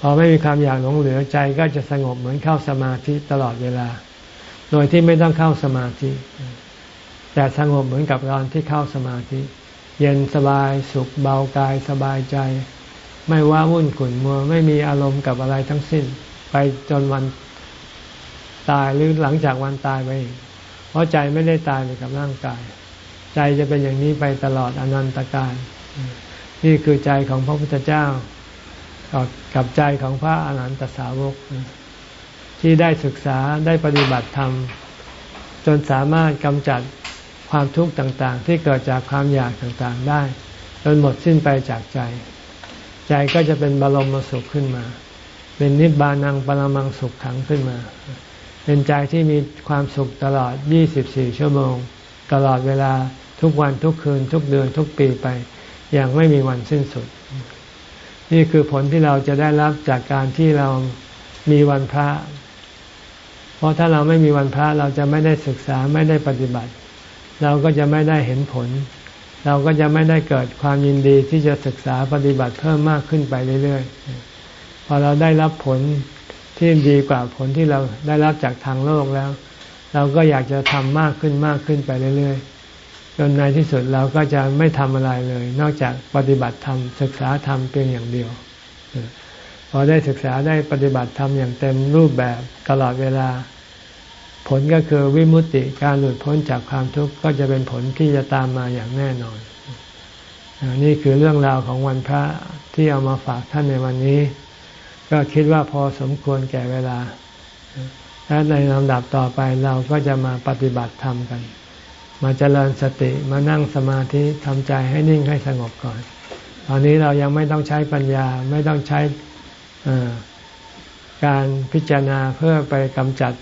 พอไม่มีความอยากหลงเหลือใจก็จะสงบเหมือนเข้าสมาธิตลอดเวลา โดยที่ไม่ต้องเข้าสมาธิ แต่สงบเหมือนกับตอนที่เข้าสมาธิ เย็นสบายสุขเบากายสบายใจ ไม่ว้าวุ่นขุ่นมัวไม่มีอารมณ์กับอะไรทั้งสิ้น ไปจนวัน ตายหรือหลังจากวันตายไปเพราะใจไม่ได้ตายไปกับร่างกาย ใจจะเป็นอย่างนี้ไปตลอดอนันตการ นี่คือใจของพระพุทธเจ้ากับกับใจของพระอรหันตสาวก ที่ได้ศึกษาได้ปฏิบัติธรรม จนสามารถกำจัดความทุกข์ต่างๆ ที่เกิดจากความอยากต่างๆได้จนหมดสิ้นไปจากใจ ใจก็จะเป็นบรมสุขขึ้นมา เป็นนิบานังปรมังสุขขังขึ้นมา เป็นใจที่มีความสุขตลอด 24 ชั่วโมง ตลอดเวลาทุกวันทุกคืน ทุกเดือนทุกปีไป อย่างไม่มีวันสิ้นสุด นี่คือผลที่เราจะได้รับจากการที่เรามีวันพระ เพราะถ้าเราไม่มีวันพระเราจะไม่ได้ศึกษาไม่ได้ปฏิบัติ เราก็จะไม่ได้เห็นผล เราก็จะไม่ได้เกิดความยินดีที่จะศึกษาปฏิบัติเพิ่มมากขึ้นไปเรื่อยๆพอเราได้รับผล ที่ดีกว่าผลที่เราได้รับจากทางโลกแล้ว เราก็อยากจะทำมากขึ้นมากขึ้นไปเรื่อยๆจนในที่สุดเราก็จะไม่ทำอะไรเลย นอกจากปฏิบัติธรรมศึกษาธรรมเพียงอย่างเดียวพอได้ศึกษาได้ปฏิบัติธรรมอย่างเต็มรูปแบบตลอดเวลา ผลก็คือวิมุตติการหลุดพ้นจากความทุกข์ก็จะเป็นผลที่จะตามมาอย่างแน่นอน นี่คือเรื่องราวของวันพระที่เอามาฝากท่านในวันนี้ ก็คิดว่าพอสมควรแก่เวลา และในลำดับต่อไปเราก็จะมาปฏิบัติธรรมกัน มาเจริญสติมานั่งสมาธิทำใจให้นิ่งให้สงบก่อน ตอนนี้เรายังไม่ต้องใช้ปัญญาไม่ต้องใช้การพิจารณาเพื่อไปกำจัด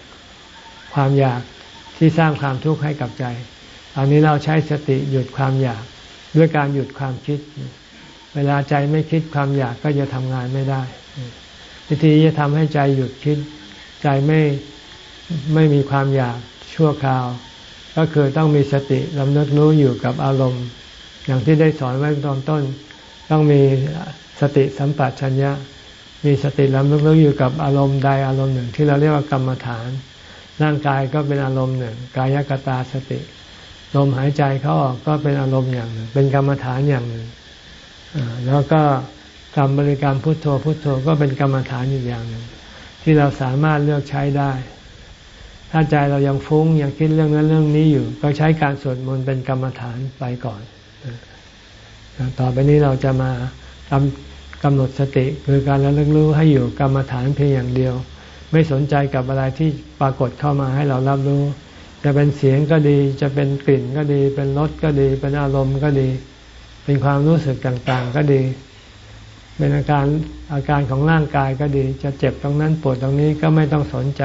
ความอยากที่สร้างความทุกข์ให้กับใจ ตอนนี้เราใช้สติหยุดความอยากด้วยการหยุดความคิด เวลาใจไม่คิดความอยากก็จะทำงานไม่ได้ วิธีจะทำให้ใจหยุดคิด ใจไม่ไม่มีความอยากชั่วคราว ก็คือต้องมีสติลำนึกรู้อยู่กับอารมณ์ อย่างที่ได้สอนไว้ตอนต้น ต้องมีสติสัมปชัญญะ มีสติลำนึกรู้อยู่กับอารมณ์ใดอารมณ์หนึ่ง ที่เราเรียกว่ากรรมฐาน ร่างกายก็เป็นอารมณ์หนึ่ง กายกตาสติลมหายใจเขาออกก็เป็นอารมณ์อย่างหนึ่ง เป็นกรรมฐานอย่างหนึ่งแล้วก็ กรรมบริกรรมพุทโธพุทโธก็เป็นกรรมฐานอีกอย่างหนึ่งที่เราสามารถเลือกใช้ได้ ถ้าใจเรายังฟุ้งยังคิดเรื่องนั้นเรื่องนี้อยู่ ก็ใช้การสวดมนต์เป็นกรรมฐานไปก่อน ต่อไปนี้เราจะมากำกำหนดสติคือการระลึกรู้ให้อยู่กรรมฐานเพียงอย่างเดียว ไม่สนใจกับอะไรที่ปรากฏเข้ามาให้เรารับรู้ จะเป็นเสียงก็ดีจะเป็นกลิ่นก็ดี เป็นรสก็ดี เป็นอารมณ์ก็ดี เป็นความรู้สึกต่างๆ ก็ดี เป็นอาการอาการของร่างกายก็ดี จะเจ็บตรงนั้นปวดตรงนี้ก็ไม่ต้องสนใจ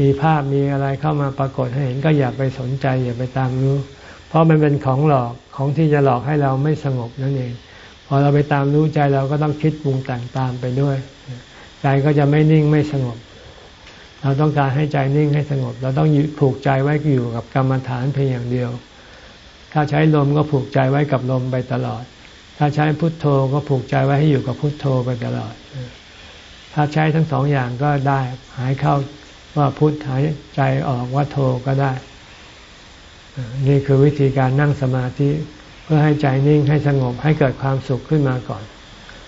มีภาพมีอะไรเข้ามาปรากฏให้เห็นก็อย่าไปสนใจ อย่าไปตามรู้ เพราะมันเป็นของหลอกของที่จะหลอกให้เราไม่สงบนั่นเอง พอเราไปตามรู้ใจเราก็ต้องคิดปรุงแต่งตามไปด้วย ใจก็จะไม่นิ่งไม่สงบ เราต้องการให้ใจนิ่งให้สงบ เราต้องผูกใจไว้อยู่กับกรรมฐานเพียงอย่างเดียว ถ้าใช้ลมก็ผูกใจไว้กับลมไปตลอด ถ้าใช้พุทโธก็ผูกใจไว้ให้อยู่กับพุทโธไปตลอด ถ้าใช้ทั้งสองอย่างก็ได้ หายเข้าว่าพุทธหายใจออกว่าโทก็ได้ นี่คือวิธีการนั่งสมาธิเพื่อให้ใจนิ่งให้สงบให้เกิดความสุขขึ้นมาก่อน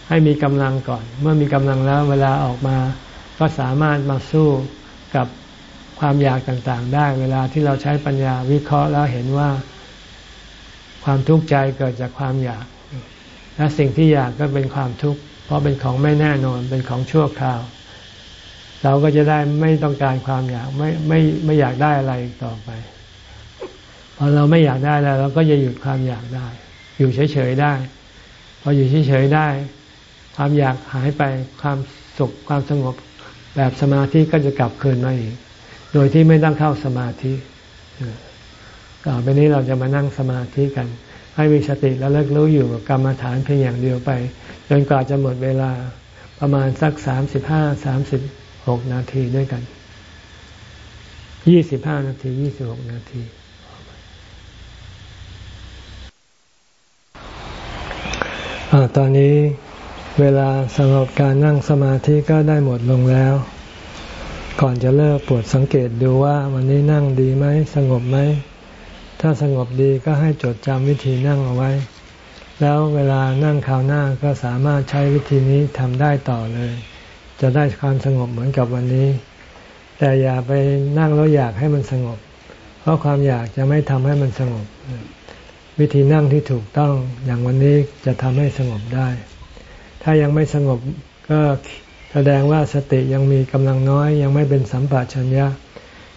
ให้มีกำลังก่อน เมื่อมีกำลังแล้วเวลาออกมา ก็สามารถมาสู้กับความอยากต่างๆ ได้ เวลาที่เราใช้ปัญญาวิเคราะห์แล้วเห็นว่า ความทุกข์ใจเกิดจากความอยาก และสิ่งที่อยากก็เป็นความทุกข์เพราะเป็นของไม่แน่นอนเป็นของชั่วคราว เราก็จะได้ไม่ต้องการความอยากไม่ไม่ไม่อยากได้อะไรต่อไปพอเราไม่อยากได้แล้ว เราก็จะหยุดความอยากได้ อยู่เฉยๆได้ พออยู่เฉยๆได้ ความอยากหายไปความสุขความสงบแบบสมาธิก็จะกลับคืนมาอีก โดยที่ไม่ต้องเข้าสมาธิ ต่อไปนี้เราจะมานั่งสมาธิกัน ให้มีสติและเลิกรู้อยู่กับกรรมฐานเพียงอย่างเดียวไป จนกว่าจะหมดเวลาประมาณสักสามสิบห้าสามสิบหกนาทีด้วยกันยี่สิบห้านาทียี่สิบหกนาที ตอนนี้เวลาสำหรับการนั่งสมาธิก็ได้หมดลงแล้ว ก่อนจะเลิกปวดสังเกตดูว่าวันนี้นั่งดีไหมสงบไหม ถ้าสงบดีก็ให้จดจำวิธีนั่งเอาไว้ แล้วเวลานั่งคราวหน้าก็สามารถใช้วิธีนี้ทำได้ต่อเลย จะได้ความสงบเหมือนกับวันนี้ แต่อย่าไปนั่งแล้วอยากให้มันสงบ เพราะความอยากจะไม่ทำให้มันสงบ วิธีนั่งที่ถูกต้องอย่างวันนี้จะทำให้สงบได้ ถ้ายังไม่สงบก็แสดงว่าสติยังมีกำลังน้อยยังไม่เป็นสัมปชัญญะ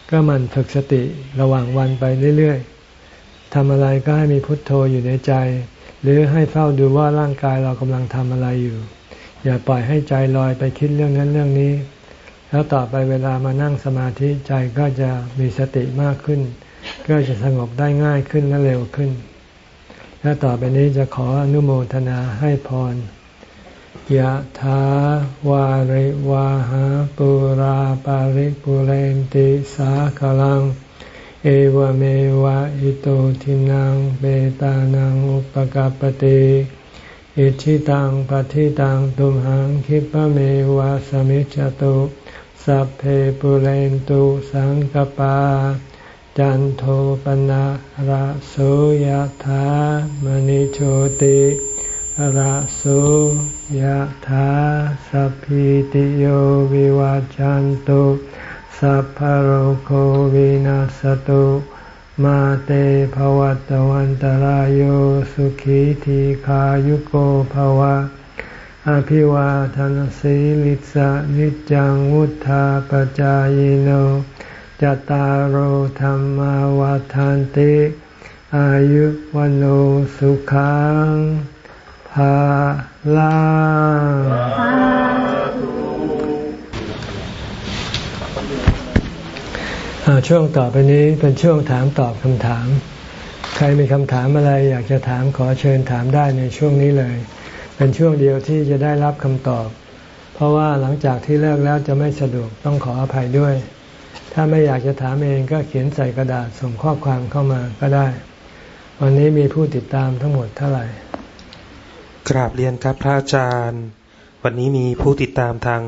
ก็มันฝึกสติระหว่างวันไปเรื่อยๆ ทำอะไรก็ให้มีพุทโธอยู่ในใจ หรือให้เฝ้าดูว่าร่างกายเรากำลังทำอะไรอยู่ อย่าปล่อยให้ใจลอยไปคิดเรื่องนั้นเรื่องนี้ แล้วต่อไปเวลามานั่งสมาธิใจก็จะมีสติมากขึ้น ก็จะสงบได้ง่ายขึ้นและเร็วขึ้น และต่อไปนี้จะขออนุโมทนาให้พรยะถาวาริวาหาปุราปาริปุเรนติสาคลัง เอวเมวะอิโตทินังเบตานังอุปกปติอิชิตังปฏิตังตุมหังคิปะเมวะสมิจจตุสัพเพปุเรนตุสังกปา จันโทปนะระโสยะถามณิโชติระโสยถาสัพพิติโยวิวาจันตุ สัพพโรโควินัสตุมาเตภวัตวันตารโยสุขีทีขายุโกภวะ อภิวาทานสีลิสะนิจังวุธาปจายโนจตารโหธรรมวาทานติ อายุวันโอสุขังภาลา ช่วงต่อไปนี้เป็นช่วงถามตอบคำถาม ใครมีคำถามอะไรอยากจะถามขอเชิญถามได้ในช่วงนี้เลย เป็นช่วงเดียวที่จะได้รับคำตอบ เพราะว่าหลังจากที่เลิกแล้วจะไม่สะดวกต้องขออภัยด้วย ถ้าไม่อยากจะถามเองก็เขียนใส่กระดาษส่งข้อความเข้ามาก็ได้ วันนี้มีผู้ติดตามทั้งหมดเท่าไหร่ กราบเรียนครับพระอาจารย์ วันนี้มีผู้ติดตามทาง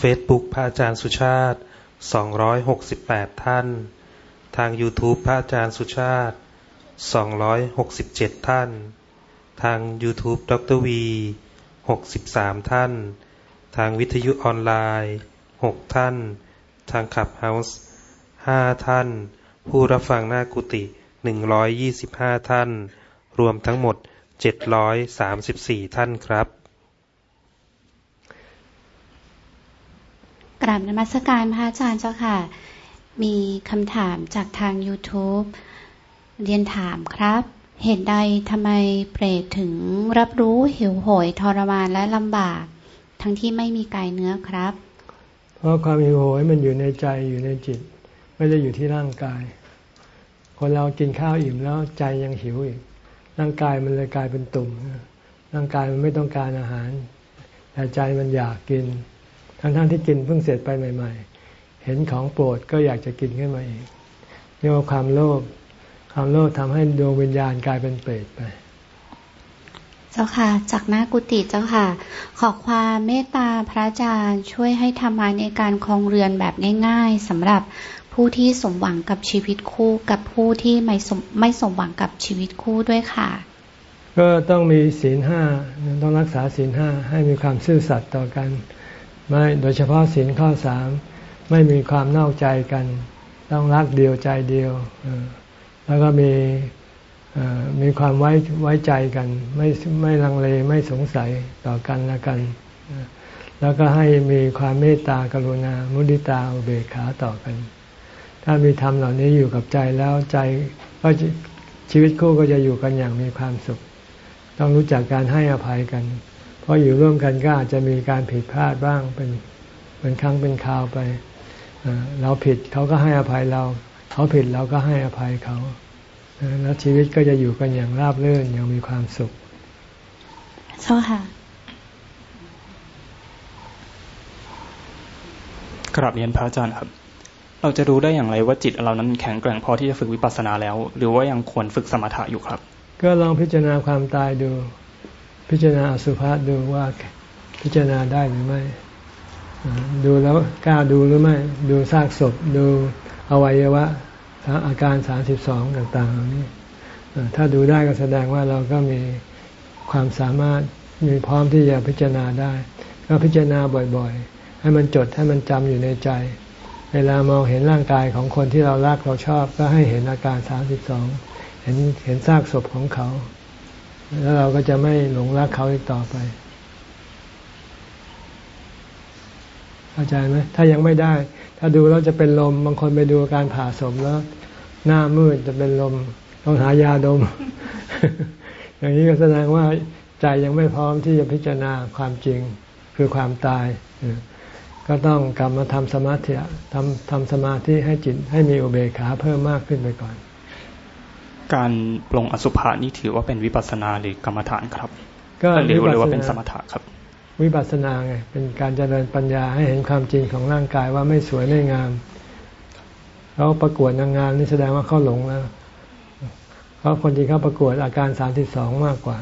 Facebook พระอาจารย์สุชาติ 268 ท่าน ทาง YouTube พระอาจารย์สุชาติ 267 ท่าน ทาง YouTube ดรวี 63 ท่าน ทางวิทยุออนไลน์ 6 ท่าน ทางขับเฮาส์5ท่าน ผู้รับฟังหน้ากุฏิ125 ท่าน รวมทั้งหมดเจ็ดร้อยสามสิบสี่ท่านครับ กราบนมัสการพระอาจารย์เจ้าค่ะ มีคำถามจากทาง YouTube เรียนถามครับ เหตุใดทำไมเปรตถึงรับรู้หิวโหยทรมานและลำบาก ทั้งที่ไม่มีกายเนื้อครับ เพราะความหิวโหยมันอยู่ในใจอยู่ในจิต ไม่ได้อยู่ที่ร่างกาย คนเรากินข้าวอิ่มแล้วใจยังหิวอีก ร่างกายมันเลยกลายเป็นตุ่ม ร่างกายมันไม่ต้องการอาหาร แต่ใจมันอยากกิน ทั้งๆทที่กินเพิ่งเสร็จไปใหม่ ๆ เห็นของโปรดก็อยากจะกินขึ้นมาอีกเรียกว่าความโลภความโลภทำให้ดวงวิญญาณกลายเป็นเปรตไป เจ้าค่ะ จากหน้ากุฏิเจ้าค่ะ ขอความเมตตาพระอาจารย์ช่วยให้ธรรมาในการคลองเรือนแบบง่าย ๆสำหรับผู้ที่สมหวังกับชีวิตคู่กับผู้ที่ไม่สมไม่สมหวังกับชีวิตคู่ด้วยค่ะ ก็ต้องมีศีลห้าต้องรักษาศีลห้าให้มีความซื่อสัตย์ต่อกัน ไม่โดยเฉพาะศีลข้อสามไม่มีความนอกใจกัน ต้องรักเดียวใจเดียว แล้วก็มีมีความไว้ไว้ใจกัน ไม่ไม่ลังเลไม่สงสัยต่อกันและกัน แล้วก็ให้มีความเมตตากรุณามุดิตาอุเบกขาต่อกัน ถ้ามีธรรมเหล่านี้อยู่กับใจแล้วใจก็ชีวิตคู่ก็จะอยู่กันอย่างมีความสุข ต้องรู้จักการให้อภัยกัน ราะอยู่ร่วมกันก็อาจจะมีการผิดพลาดบ้างเป็นเป็นครั้งเป็นคราวไปเราผิดเขาก็ให้อภัยเรา เขาผิดเราก็ให้อภัยเขา แล้วชีวิตก็จะอยู่กันอย่างราบรื่นอย่างมีความสุขใช่ค่ะกราบเรียนพระอาจารย์ครับ เราจะรู้ได้อย่างไรว่าจิตเรานั้นแข็งแกร่งพอที่จะฝึกวิปัสสนาแล้ว หรือว่ายังควรฝึกสมถะอยู่ครับ ก็ลองพิจารณาความตายดู พิจารณาอสุภะดูว่าพิจารณาได้หรือไม่ดูแล้วกล้าดูหรือไม่ ดูซากศพ ดูอวัยวะอาการสามสิบสองต่างๆเหล่านี้ถ้าดูได้ก็แสดงว่าเราก็มีความสามารถมีพร้อมที่จะพิจารณาได้ ก็พิจารณาบ่อยๆ ให้มันจดให้มันจำอยู่ในใจ เวลามองเห็นร่างกายของคนที่เรารักเราชอบ ก็ให้เห็นอาการสามสิบสองเห็นเห็นซากศพของเขา แล้วเราก็จะไม่หลงรักเขาอีกต่อไป เข้าใจไหมถ้ายังไม่ได้ ถ้าดูแล้วจะเป็นลมบางคนไปดูการผ่าศพแล้ว หน้ามืดจะเป็นลมต้องหายาดม อย่างนี้ก็แสดงว่าใจยังไม่พร้อมที่จะพิจารณาความจริงคือความตาย ก็ต้องกลับมาทำสมาธิทำทำสมาธิให้จิตให้มีอุเบกขาเพิ่มมากขึ้นไปก่อน การปลงอสุภานี่ถือว่าเป็นวิปัสสนาหรือกรรมฐานครับ ก็หรือว่าเป็นสมถะครับ วิปัสสนาไงเป็นการเจริญปัญญาให้เห็นความจริงของร่างกายว่าไม่สวยไม่งามเขาประกวดนางงามนี่แสดงว่าเขาหลงแล้วเขาคนที่เขาประกวดอาการสามสิบสองมากกว่า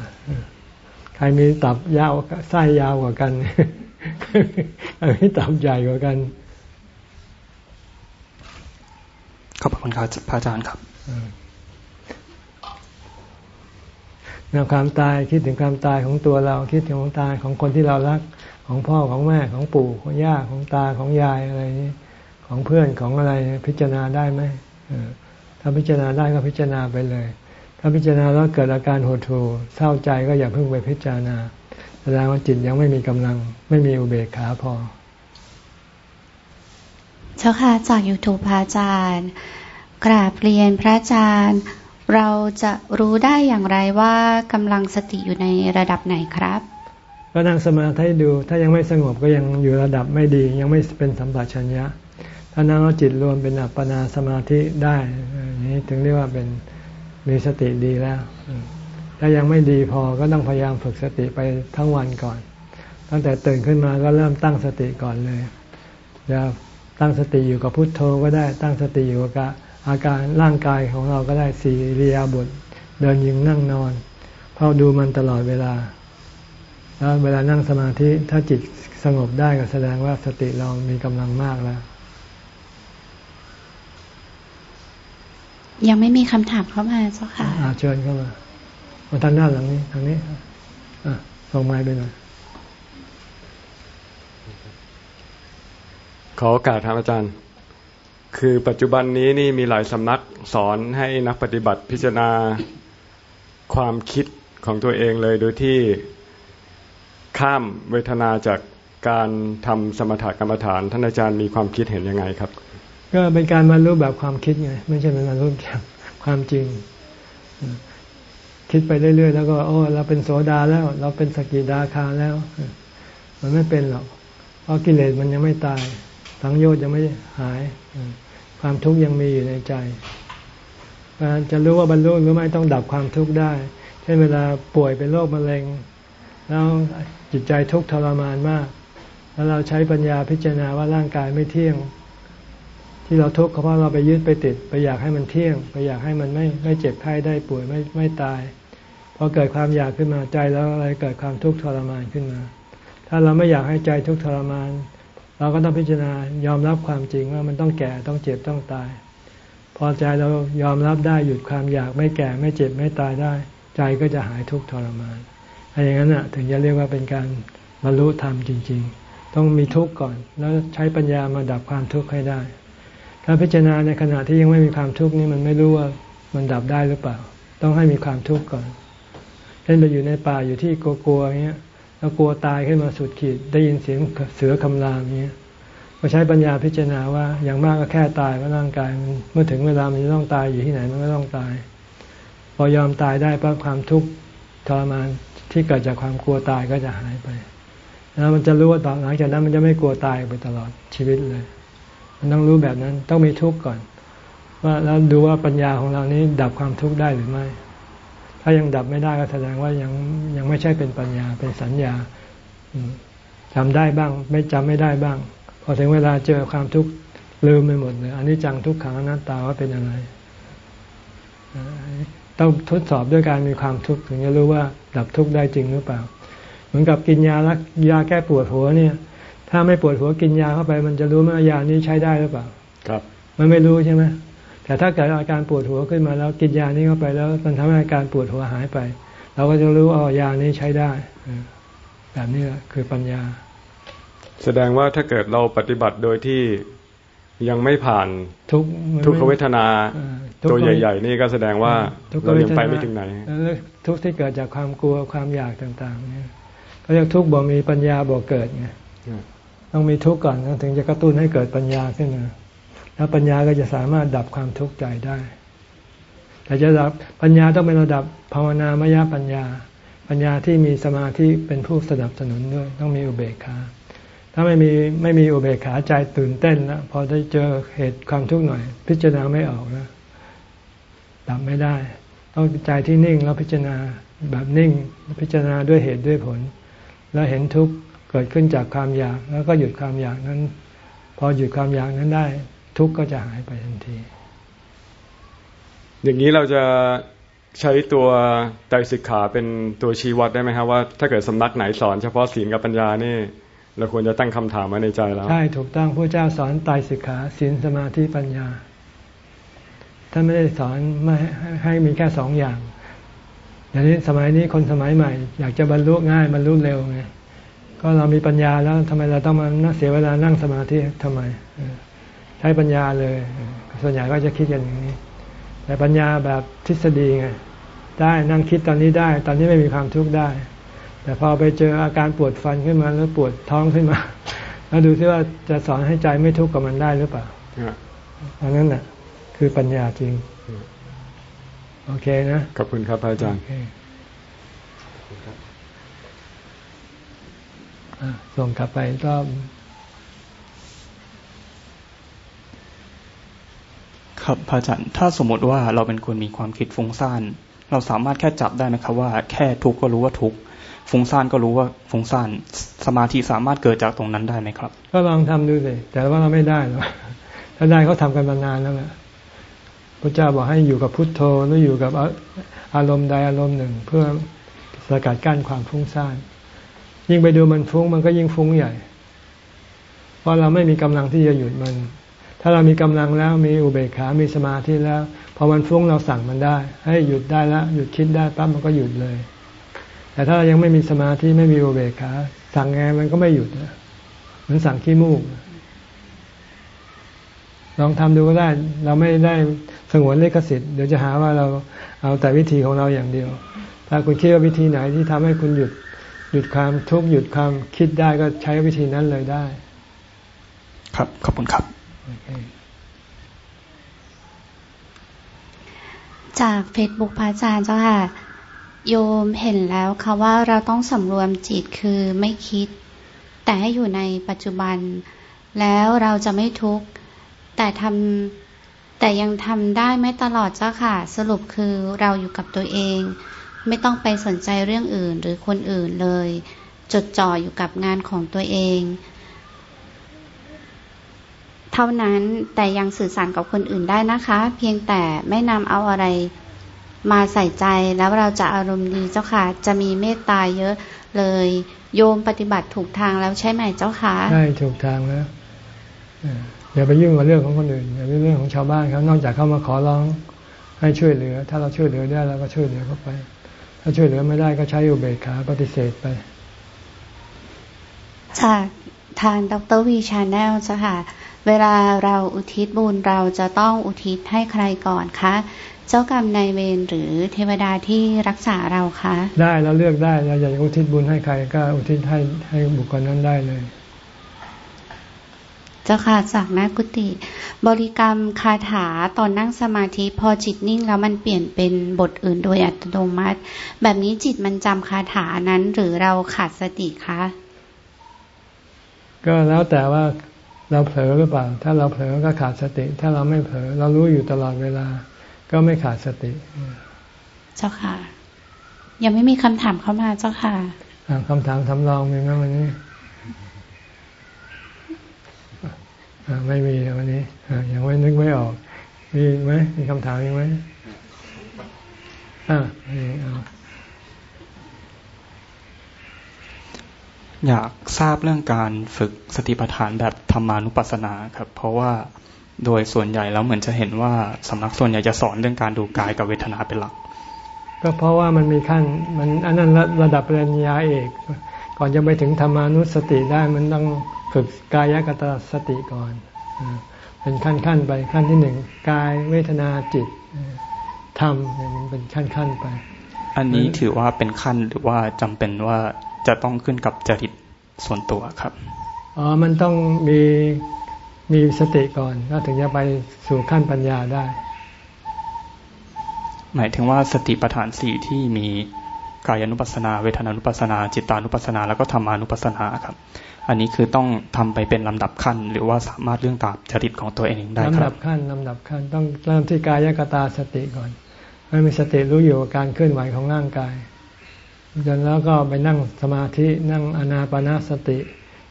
ใครมีตับยาวไส้ยาวกว่ากันใครมีตับใหญ่กว่ากันขอบคุณครับพระอาจารย์ครับ แนวความตายคิดถึงความตายของตัวเรา คิดถึงความตายของคนที่เรารักของพ่อของแม่ของปู่ของย่าของตาของยายอะไรนี้ของเพื่อนของอะไรพิจารณาได้ไหมถ้าพิจารณาได้ก็พิจารณาไปเลย ถ้าพิจารณาแล้วเกิดอาการหดหู่เศร้าใจก็อย่าเพิ่งไปพิจารณาแสดงว่าจิตยังไม่มีกำลัง ไม่มีอุเบกขาพอเจ้าค่ะจากยูทูปพระอาจารย์ กราบเรียนพระอาจารย์ เราจะรู้ได้อย่างไรว่ากำลังสติอยู่ในระดับไหนครับ ก็นั่งสมาธิดู ถ้ายังไม่สงบก็ยังอยู่ระดับไม่ดี ยังไม่เป็นสัมปชัญญะ ถ้านั่งเอาจิตรวมเป็นอัปปนาสมาธิได้นี้ถึงเรียกว่าเป็นมีสติดีแล้ว ถ้ายังไม่ดีพอก็ต้องพยายามฝึกสติไปทั้งวันก่อน ตั้งแต่ตื่นขึ้นมาก็เริ่มตั้งสติก่อนเลยจะตั้งสติอยู่กับพุทโธก็ได้ ตั้งสติอยู่กับ อาการร่างกายของเราก็ได้สี่ริยาบทเดินยิงนั่งนอนเฝ้าดูมันตลอดเวลา แล้วเวลานั่งสมาธิถ้าจิตสงบได้ก็แสดงว่าสติเรามีกำลังมากแล้ว ยังไม่มีคำถามเข้ามาเจ้าค่ะเชิญเข้ามามาทางด้านหลังนี้ทางนี้อะส่งไม้ไปหน่อยขอโอกาสครับอาจารย์ คือปัจจุบันนี้นี่มีหลายสำนักสอนให้นักปฏิบัติพิจารณาความคิดของตัวเองเลยโดยที่ข้ามเวทนาจากการทำสมถกรรมฐาน ท่านอาจารย์มีความคิดเห็นยังไงครับ ก็เป็นการบรรลุแบบความคิดไงไม่ใช่เป็นบรรลุแบบความจริง คิดไปเรื่อยๆแล้วก็โอ้เราเป็นโสดาแล้ว เราเป็นสกิดาคาแล้ว มันไม่เป็นหรอกเพราะกิเลสมันยังไม่ตายสังโยชน์ยังไม่หาย ความทุกข์ยังมีอยู่ในใจการจะรู้ว่าบรรลุหรือไม่ต้องดับความทุกข์ได้ เช่นเวลาป่วยเป็นโรคมะเร็ง แล้วจิตใจทุกข์ทรมานมาก แล้วเราใช้ปัญญาพิจารณาว่าร่างกายไม่เที่ยง ที่เราทุกข์เพราะเราไปยึดไปติด ไปอยากให้มันเที่ยง ไปอยากให้มันไม่ไม่เจ็บไข้ได้ป่วยไม่ไม่ตายพอเกิดความอยากขึ้นมาใจแล้วอะไรเกิดความทุกข์ทรมานขึ้นมา ถ้าเราไม่อยากให้ใจทุกข์ทรมาน เราก็ต้องพิจารณายอมรับความจริงว่ามันต้องแก่ต้องเจ็บต้องตาย พอใจเรายอมรับได้หยุดความอยากไม่แก่ไม่เจ็บไม่ตายได้ ใจก็จะหายทุกข์ทรมานอะไรอย่างนั้นอะถึงจะเรียกว่าเป็นการบรรลุธรรมจริง ๆ ต้องมีทุกข์ก่อน แล้วใช้ปัญญามาดับความทุกข์ให้ได้ ถ้าพิจารณาในขณะที่ยังไม่มีความทุกข์นี่มันไม่รู้ว่ามันดับได้หรือเปล่า ต้องให้มีความทุกข์ก่อนเช่นไปอยู่ในป่าอยู่ที่กลัวๆอย่างเงี้ย แล้วกลัวตายขึ้นมาสุดขีด ได้ยินเสียงเสือคำรามเงี้ยก็ใช้ปัญญาพิจารณาว่าอย่างมากก็แค่ตายว่าร่างกายเมื่อถึงเวลามันจะต้องตายอยู่ที่ไหนมันก็ต้องตาย พอยอมตายได้ปั๊บความทุกข์ทรมานที่เกิดจากความกลัวตายก็จะหายไปแล้วมันจะรู้ว่าต่อหลังจากนั้นมันจะไม่กลัวตายไปตลอดชีวิตเลย มันต้องรู้แบบนั้นต้องมีทุกข์ก่อน ว่าแล้วดูว่าปัญญาของเรานี้ดับความทุกข์ได้หรือไม่ ถ้ายังดับไม่ได้ก็แสดงว่ายังยังไม่ใช่เป็นปัญญาเป็นสัญญาจำได้บ้าง ไม่จำไม่ได้บ้าง พอถึงเวลาเจอความทุกข์ลืมไปหมดเลยอันนี้จังทุกขังอนัตตาว่าเป็นอะไรต้องทดสอบด้วยการมีความทุกข์ถึงจะรู้ว่าดับทุกข์ได้จริงหรือเปล่า เหมือนกับกินยาลักยาแก้ปวดหัวเนี่ย ถ้าไม่ปวดหัวกินยาเข้าไป มันจะรู้ไหมยานี้ใช้ได้หรือเปล่า ครับ มันไม่รู้ใช่ไหม แต่ถ้าเกิดอาการปวดหัวขึ้นมาแล้วกินยานี้เข้าไปแล้วมันทำให้อาการปวดหัวหายไป เราก็จะรู้อ๋อยานี้ใช้ได้แบบนี้แหละคือปัญญา แสดงว่าถ้าเกิดเราปฏิบัติโดยที่ยังไม่ผ่านทุกทุกขเวทนาตัวใหญ่ ๆ นี่ก็แสดงว่าเรายังไปไม่ถึงไหน ทุกที่เกิดจากความกลัวความอยากต่าง ๆ เนี่ยเขาเรียกทุกบ่มีปัญญาบ่เกิดไงต้องมีทุกข์ก่อนถึงจะกระตุ้นให้เกิดปัญญาขึ้นมา แล้วปัญญาก็จะสามารถดับความทุกข์ใจได้ แต่จะดับปัญญาต้องเป็นระดับภาวนามยปัญญา ปัญญาที่มีสมาธิเป็นผู้สนับสนุนด้วย ต้องมีอุเบกขาถ้าไม่มีไม่มีอุเบกขาใจตื่นเต้นนะพอได้เจอเหตุความทุกข์หน่อย พิจารณาไม่ออกนะดับไม่ได้ ต้องใจที่นิ่งแล้วพิจารณาแบบนิ่งพิจารณาด้วยเหตุด้วยผล แล้วเห็นทุกข์เกิดขึ้นจากความอยาก แล้วก็หยุดความอยากนั้น พอหยุดความอยากนั้นได้ ทุกข์ก็จะหายไปทันที อย่างนี้เราจะใช้ตัวใจสิกขาเป็นตัวชี้วัดได้ไหมครับว่าถ้าเกิดสำนักไหนสอนเฉพาะศีลกับปัญญานี่เราควรจะตั้งคำถามไว้ในใจแล้วใช่ถูกต้องพระเจ้าสอนไตรสิกขาศีลสมาธิปัญญาท่านไม่ได้สอนไม่ให้มีแค่สองอย่างอย่างนี้สมัยนี้คนสมัยใหม่ อยากจะบรรลุง่ายบรรลุเร็วไงก็เรามีปัญญาแล้วทำไมเราต้องมานั่งเสียเวลานั่งสมาธิทำไม ใช้ปัญญาเลย ส่วนใหญ่ก็จะคิดกันอย่างนี้ แต่ปัญญาแบบทฤษฎีไงได้นั่งคิดตอนนี้ได้ ตอนนี้ไม่มีความทุกข์ได้ แต่พอไปเจออาการปวดฟันขึ้นมาแล้วปวดท้องขึ้นมา แล้วดูซิว่าจะสอนให้ใจไม่ทุกข์กับมันได้หรือเปล่าอันนั้นน่ะ คือปัญญาจริง โอเคนะ ขอบคุณครับอาจารย์ส่งกลับไปก็ ครับพระอาจารย์ถ้าสมมติว่าเราเป็นคนมีความคิดฟุ้งซ่านเราสามารถแค่จับได้ไหมครับว่า แค่ทุกข์ก็รู้ว่าทุกข์ฟุ้งซ่านก็รู้ว่าฟุ้งซ่านสมาธิสามารถเกิดจากตรงนั้นได้ไหมครับ ก็ลองทำดูสิแต่ว่าเราไม่ได้หรอกถ้าได้เขาทากันมานานแล้วแหละพระเจ้าบอกให้อยู่กับพุทโธหรืออยู่กับอารมณ์ใดอารมณ์หนึ่ง เพื่อสกัดกั้นความฟุ้งซ่านยิ่งไปดูมันฟุ้งมันก็ยิ่งฟุ้งใหญ่ เพราะเราไม่มีกำลังที่จะหยุดมัน ถ้าเรามีกำลังแล้วมีอุเบกขา มีสมาธิแล้วพอมันฟุ้งเราสั่งมันได้ ให้หยุดได้แล้วหยุดคิดได้ปั๊บมันก็หยุดเลย แต่ถ้าเรายังไม่มีสมาธิไม่มีอุเบกขาสั่งไงมันก็ไม่หยุดเหมือนสั่งขี้มูกลองทำดูก็ได้ เราไม่ได้สงวนเลขสิทธิ์เดี๋ยวจะหาว่าเราเอาแต่วิธีของเราอย่างเดียว ถ้าคุณคิดว่าวิธีไหนที่ทำให้คุณหยุดหยุดความทุกข์หยุดความคิดได้ก็ใช้วิธีนั้นเลยได้ ครับขอบคุณครับ จากเฟซบุ๊กพระอาจารย์เจ้าค่ะ โยมเห็นแล้วค่ะว่าเราต้องสำรวมจิตคือไม่คิด แต่ให้อยู่ในปัจจุบัน แล้วเราจะไม่ทุกข์แต่ทำแต่ยังทำได้ไม่ตลอดเจ้าค่ะ สรุปคือเราอยู่กับตัวเอง ไม่ต้องไปสนใจเรื่องอื่นหรือคนอื่นเลย จดจ่ออยู่กับงานของตัวเอง เท่านั้นแต่ยังสื่อสารกับคนอื่นได้นะคะ เพียงแต่ไม่นำเอาอะไรมาใส่ใจแล้วเราจะอารมณ์ดีเจ้าค่ะ จะมีเมตตาเยอะเลย โยมปฏิบัติถูกทางแล้วใช่ไหมเจ้าค่ะใช่ถูกทางแล้วอย่าไปยุ่งกับเรื่องของคนอื่นอย่าไปเรื่องของชาวบ้านเขานอกจากเขามาขอร้องให้ช่วยเหลือ ถ้าเราช่วยเหลือได้เราก็ช่วยเหลือเขาไป ถ้าช่วยเหลือไม่ได้ก็ใช้อุเบกขาปฏิเสธไปจากทางดรวีชาแนลจ้ะค่ะ เวลาเราอุทิศบุญเราจะต้องอุทิศให้ใครก่อนคะ เจ้ากรรมนายเวรหรือเทวดาที่รักษาเราคะ ได้เราเลือกได้เราอยากอุทิศบุญให้ใครก็อุทิศให้ให้บุคคลนั้นได้เลย เจ้าค่ะจากนักกุฏิบริกรรมคาถาตอนนั่งสมาธิพอจิตนิ่งแล้วมันเปลี่ยนเป็นบทอื่นโดยอัตโนมัติ แบบนี้จิตมันจำคาถานั้นหรือเราขาดสติคะก็แล้วแต่ว่า เราเผลอหรือเปล่า ถ้าเราเผลอก็ขาดสติ ถ้าเราไม่เผลอเรารู้อยู่ตลอดเวลา ก็ไม่ขาดสติ เจ้าค่ะ ยังไม่มีคำถามเข้ามาเจ้าค่ะคำถามทำลองมีไหมวันนี้ไม่มีวันนี้ยังไม่นึกไม่ออก มีไหมมีคำถามยังไหมอ่า อยากทราบเรื่องการฝึกสติปัฏฐานแบบธรรมานุปัสสนาครับ เพราะว่าโดยส่วนใหญ่แล้วเหมือนจะเห็นว่าสำนักส่วนใหญ่จะสอนเรื่องการดูกายกับเวทนาเป็นหลัก ก็เพราะว่ามันมีขั้นมันอันนั้นระดับปริญญาเอกก่อนจะไปถึงธรรมานุสติได้มันต้องฝึกกายกตาสติก่อนเป็นขั้นขั้นไปขั้นที่หนึ่งกายเวทนาจิตธรรมมันเป็นขั้นขั้นไป อันนี้ถือว่าเป็นขั้นหรือว่าจำเป็นว่า จะต้องขึ้นกับจริตส่วนตัวครับอ๋อมันต้องมีมีสติก่อนแล้วถึงจะไปสู่ขั้นปัญญาได้ หมายถึงว่าสติปัฏฐานสี่ที่มีกายานุปัสสนา เวทนานุปัสสนา จิตานุปัสสนา แล้วก็ธรรมานุปัสสนาครับ อันนี้คือต้องทำไปเป็นลำดับขั้น หรือว่าสามารถเรื่องตามจริตของตัวเองได้ครับลำดับขั้นลำดับขั้นต้องเริ่มที่กายกตาสติก่อนให้มีสติรู้อยู่กับการเคลื่อนไหวของร่างกาย จนแล้วก็ไปนั่งสมาธินั่งอนาปนาสติ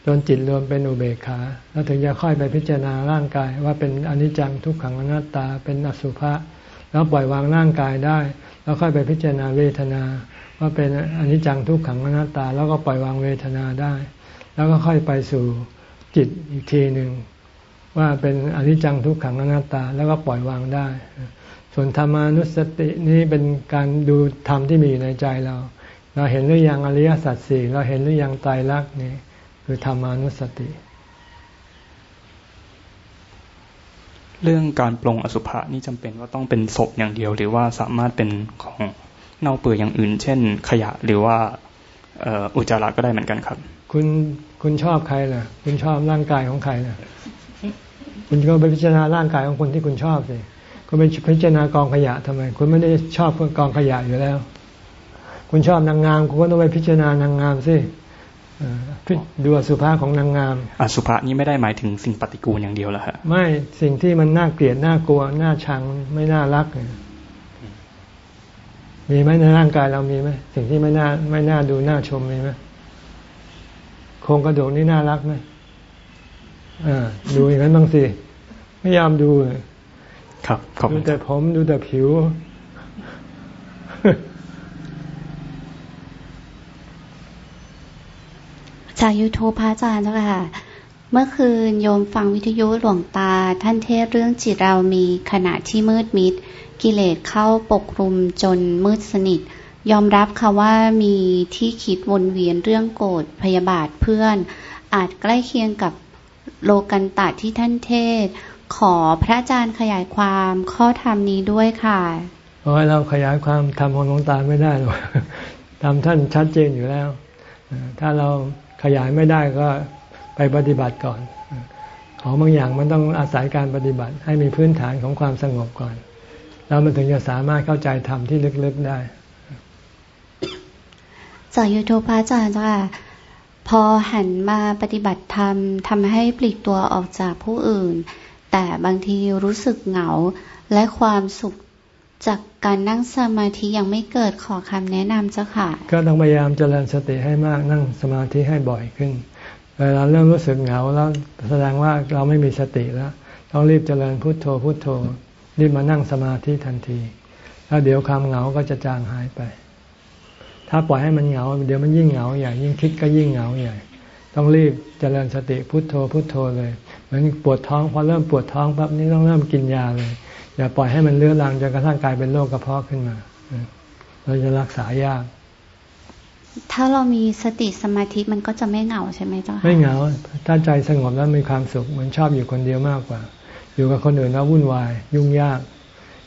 จนจิตรวมเป็นอุเบกขา แล้วถึงจะค่อยไปพิจารณาร่างกาย ว่าเป็นอนิจจังทุกขังอนัตตาเป็นอสุภะแล้วปล่อยวางร่างกายได้ แล้วค่อยไปพิจารณาเวทนา ว่าเป็นอนิจจังทุกขังอนัตตา แล้วก็ปล่อยวางเวทนาได้ แล้วก็ค่อยไปสู่จิตอีกทีหนึ่งว่าเป็นอนิจจังทุกขังอนัตตา แล้วก็ปล่อยวางได้ ส่วนธรรมานุสตินี้เป็นการดูธรรมที่มีอยู่ในใจเรา เราเห็นหรือยังอริยสัจสี่เราเห็นหรือยังไตรลักษณ์นี่คือธรรมานุสติ เรื่องการปลงอสุภะนี่จำเป็นว่าต้องเป็นศพอย่างเดียว หรือว่าสามารถเป็นของเน่าเปื่อยอย่างอื่น เช่น ขยะหรือว่าอุจจาระก็ได้เหมือนกันครับ คุณคุณชอบใครล่ะ คุณชอบร่างกายของใครล่ะคุณก็ไปพิจารณาร่างกายของคนที่คุณชอบสิคุณไปพิจารณากองขยะทำไม คุณไม่ได้ชอบกองขยะอยู่แล้ว คุณชอบนางงามคุณก็ต้องไปพิจารณานางงามสิดูอสุภะของนางงาม อสุภะนี้ไม่ได้หมายถึงสิ่งปฏิกูลอย่างเดียวแล้วฮะไม่สิ่งที่มันน่าเกลียดน่ากลัวน่าชังไม่น่ารักมีไหมในร่างกายเรามีไหมสิ่งที่ไม่น่าไม่น่าดูน่าชมมีไหมโครงกระดูกนี่น่ารักไหมอ่าดูอย่างนั้นบ้างสิไม่ยอมดูครับดูแต่ผมดูแต่ผิว จากยูทูปพระอาจารย์เจ้าค่ะ เมื่อคืนโยมฟังวิทยุหลวงตา ท่านเทศเรื่องจิตเรามีขณะที่มืดมิด กิเลสเข้าปกคลุมจนมืดสนิท ยอมรับค่ะว่ามีที่คิดวนเวียนเรื่องโกรธพยาบาทเพื่อน อาจใกล้เคียงกับโลกันตะที่ท่านเทศ ขอพระอาจารย์ขยายความข้อธรรมนี้ด้วยค่ะเพราะเราขยายความทำของหลวงตาไม่ได้หรอกทำท่านชัดเจนอยู่แล้ว ถ้าเรา ขยายไม่ได้ก็ไปปฏิบัติก่อน ของบางอย่างมันต้องอาศัยการปฏิบัติ ให้มีพื้นฐานของความสงบก่อน แล้วมันถึงจะสามารถเข้าใจธรรมที่ลึกๆได้ จากยูทูปพระอาจารย์จ้าพอหันมาปฏิบัติธรรมทำให้ปลีกตัวออกจากผู้อื่น แต่บางทีรู้สึกเหงาและความสุข จากการนั่งสมาธิยังไม่เกิดขอคำแนะนำเจ้าค่ะ ก็ต้องพยายามเจริญสติให้มากนั่งสมาธิให้บ่อยขึ้นเวลาเริ่มรู้สึกเหงาแล้วแสดงว่าเราไม่มีสติแล้วต้องรีบเจริญพุทโธพุทโธ รีบมานั่งสมาธิทันที แล้วเดี๋ยวความเหงาก็จะจางหายไป ถ้าปล่อยให้มันเหงา เดี๋ยวมันยิ่งเหงาใหญ่ยิ่งคิดก็ยิ่งเหงาใหญ่ ต้องรีบเจริญสติพุทโธพุทโธเลย เหมือนปวดท้องพอเริ่มปวดท้องปั๊บนี่ต้องเริ่มกินยาเลย อย่าปล่อยให้มันเลื้อรังจนกระทั่งกลายเป็นโรคกระเพาะขึ้นมา เราจะรักษายาก ถ้าเรามีสติสมาธิมันก็จะไม่เหงาใช่ไหมเจ้าค่ะไม่เหงา ถ้าใจสงบแล้วมีความสุขเหมือนชอบอยู่คนเดียวมากกว่า อยู่กับคนอื่นแล้ววุ่นวาย ยุ่งยาก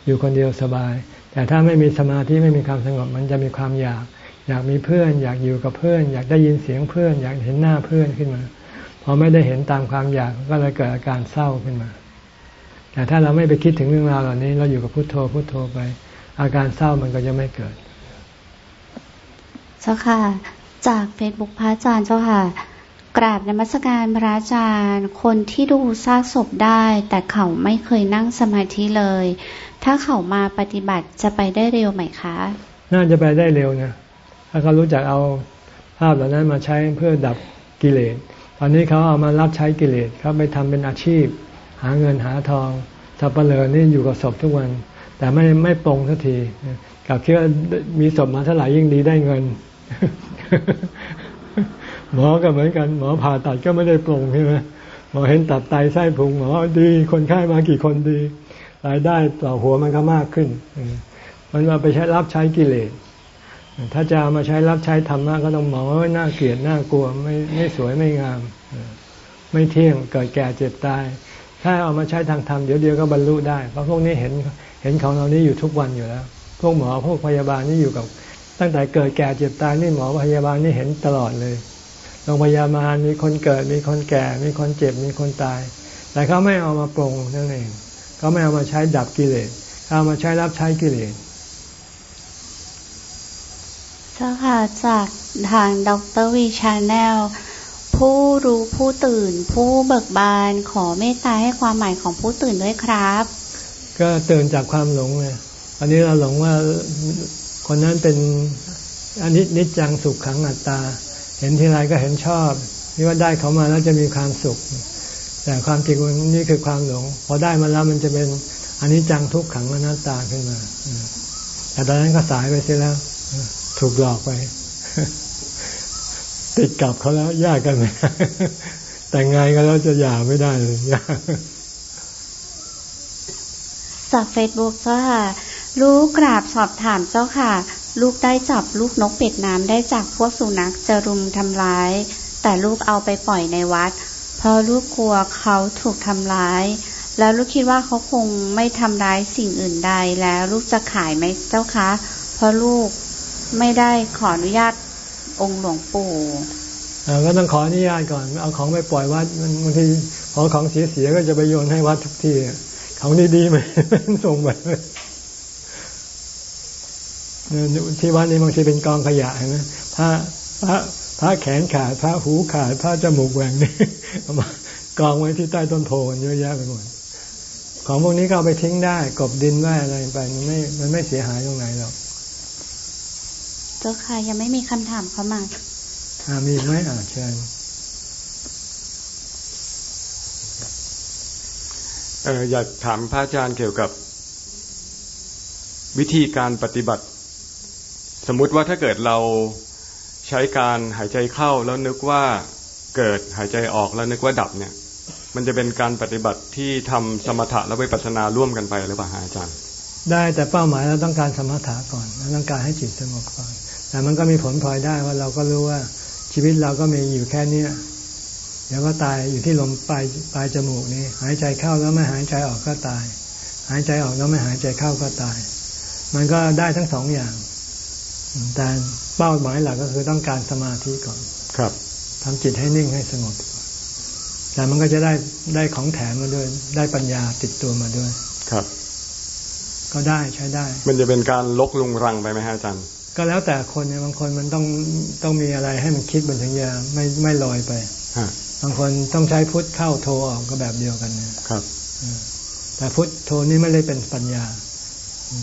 อยู่คนเดียวสบาย แต่ถ้าไม่มีสมาธิไม่มีความสงบมันจะมีความอยาก อยากมีเพื่อน อยากอยู่กับเพื่อน อยากได้ยินเสียงเพื่อน อยากเห็นหน้าเพื่อนขึ้นมาพอไม่ได้เห็นตามความอยากก็เลยเกิดอาการเศร้าขึ้นมา แต่ถ้าเราไม่ไปคิดถึงเรื่องราวเหล่านี้ เราอยู่กับพุโทโธพุโทโธไป อาการเศร้ามันก็จะไม่เกิด เจ้าค่ะ จากเฟซบุ๊กพระอาจารย์เจ้าค่ะ กราบนมัสการพระอาจารย์ คนที่ดูซากศพได้ แต่เขาไม่เคยนั่งสมาธิเลย ถ้าเขามาปฏิบัติจะไปได้เร็วไหมคะ น่าจะไปได้เร็วนะถ้าเขารู้จักเอาภาพเหล่านั้นมาใช้เพื่อดับกิเลสตอนนี้เขาเอามารับใช้กิเลสเขาไปทำเป็นอาชีพ หาเงินหาทองสับเปลือนี่อยู่กับศพทุกวัน แต่ไม่ไม่ปรงสักทีกับคิดว่ามีศพมาเท่าไหร่ยิ่งดีได้เงิน หมอก็เหมือนกัน หมอผ่าตัดก็ไม่ได้ปรงใช่ไหมหมอเห็นตับไตไส้พุงหมอดีคนไข้มากี่คนดี รายได้ต่อหัวมันก็มากขึ้น มันมาไปใช้รับใช้กิเลสถ้าจะมาใช้รับใช้ธรรมะก็ต้องมองว่าน่าเกลียดน่ากลัวไม่ไม่สวยไม่งาม ไม่เที่ยงเกิดแก่เจ็บตาย ถ้าเอามาใช้ทางธรรมเดี๋ยวเดียวก็บรรลุได้ เพราะพวกนี้เห็นเห็นของเรานี้อยู่ทุกวันอยู่แล้ว พวกหมอพวกพยาบาลนี่อยู่กับ ตั้งแต่เกิดแก่เจ็บตายนี่หมอพยาบาลนี่เห็นตลอดเลยโรงพยาบาลมีคนเกิดมีคนแก่ มีคนเจ็บมีคนตาย แต่เขาไม่เอามาปรงนั่นเองเขาไม่เอามาใช้ดับกิเลสเอามาใช้รับใช้กิเลสเจ้าค่ะจากทางดรวีชาแนล ผู้รู้ผู้ตื่น ผู้เบิกบานขอเมตตาให้ความหมายของผู้ตื่นด้วยครับ ก็ตื่นจากความหลงไงอันนี้เราหลงว่าคนนั้นเป็นอันนี้นิจจังสุขขังอัตตา เห็นทีไรก็เห็นชอบนี่ว่าได้เขามาแล้วจะมีความสุข แต่ความจริงนี่คือความหลง พอได้มาแล้วมันจะเป็นอันนี้จังทุกขังอนัตตาขึ้นมาแต่ตอนนั้นก็สายไปเสียแล้ว ถูกหลอกไป ติดกับเขาแล้วยากกันไหมแต่งงานกันแล้วจะหย่าไม่ได้เลยยากจากเฟซบุ๊กเจ้าค่ะ ลูกกราบสอบถามเจ้าค่ะ ลูกได้จับลูกนกเป็ดน้ำได้จากพวกสุนัขจะรุมทำร้าย แต่ลูกเอาไปปล่อยในวัด เพราะลูกกลัวเขาถูกทำร้าย แล้วลูกคิดว่าเขาคงไม่ทำร้ายสิ่งอื่นใดแล้วลูกจะขายไหมเจ้าคะ เพราะลูกไม่ได้ขออนุญาต องค์หลวงปู่ก็ต้องขออนุญาตก่อน เอาของไปปล่อยวัดมันบางทีพอของเสียๆก็จะไปโยนให้วัดทุกทีของดีๆไหมส่งไปที่วัดนี้บางทีเป็นกองขยะนไหมพระพระพระแขนขาดพระหูขาดพระจมูกแหว่งนี่มากองไว้ที่ใต้ต้นโพนเยอะแยะไปหมดของพวกนี้ก็เอาไปทิ้งได้ กบดินไว้อะไรไปมันไม่มันไม่เสียหายตรงไหนหรอก เจ้าค่ะยังไม่มีคำถามเข้ามาอ่ามีไหมอ่าเชิญเอออยากถามพระอาจารย์เกี่ยวกับ วิธีการปฏิบัติ สมมุติว่าถ้าเกิดเราใช้การหายใจเข้าแล้วนึกว่าเกิดหายใจออกแล้วนึกว่าดับเนี่ย มันจะเป็นการปฏิบัติที่ทำสมถะและวิปัสสนาร่วมกันไปหรือเปล่าอาจารย์ ได้แต่เป้าหมายเราต้องการสมถะก่อนต้องการให้จิตสงบก่อน แต่มันก็มีผลพลอยได้ว่าเราก็รู้ว่าชีวิตเราก็มีอยู่แค่เนี้ยเดี๋ยวก็ตายอยู่ที่ลมปลายปลายจมูกนี้ หายใจเข้าแล้วไม่หายใจออกก็ตาย หายใจออกแล้วไม่หายใจเข้าก็ตาย มันก็ได้ทั้งสองอย่าง แต่เป้าหมายหลักก็คือต้องการสมาธิก่อน ครับทำจิตให้นิ่งให้สงบแต่มันก็จะได้ได้ของแถมมาด้วย ได้ปัญญาติดตัวมาด้วย ครับ ก็ได้ใช้ได้ มันจะเป็นการลกลุงรังไปไหมฮะอาจารย์ ก็แล้วแต่คนเนี่ยบางคนมันต้องต้องมีอะไรให้มันคิดบนถึงยาไม่ไม่ลอยไปบางคนต้องใช้พุทธเข้าโทออกก็แบบเดียวกันเนี่ยครับแต่พุทธโทนี่ไม่ได้เป็นปัญญา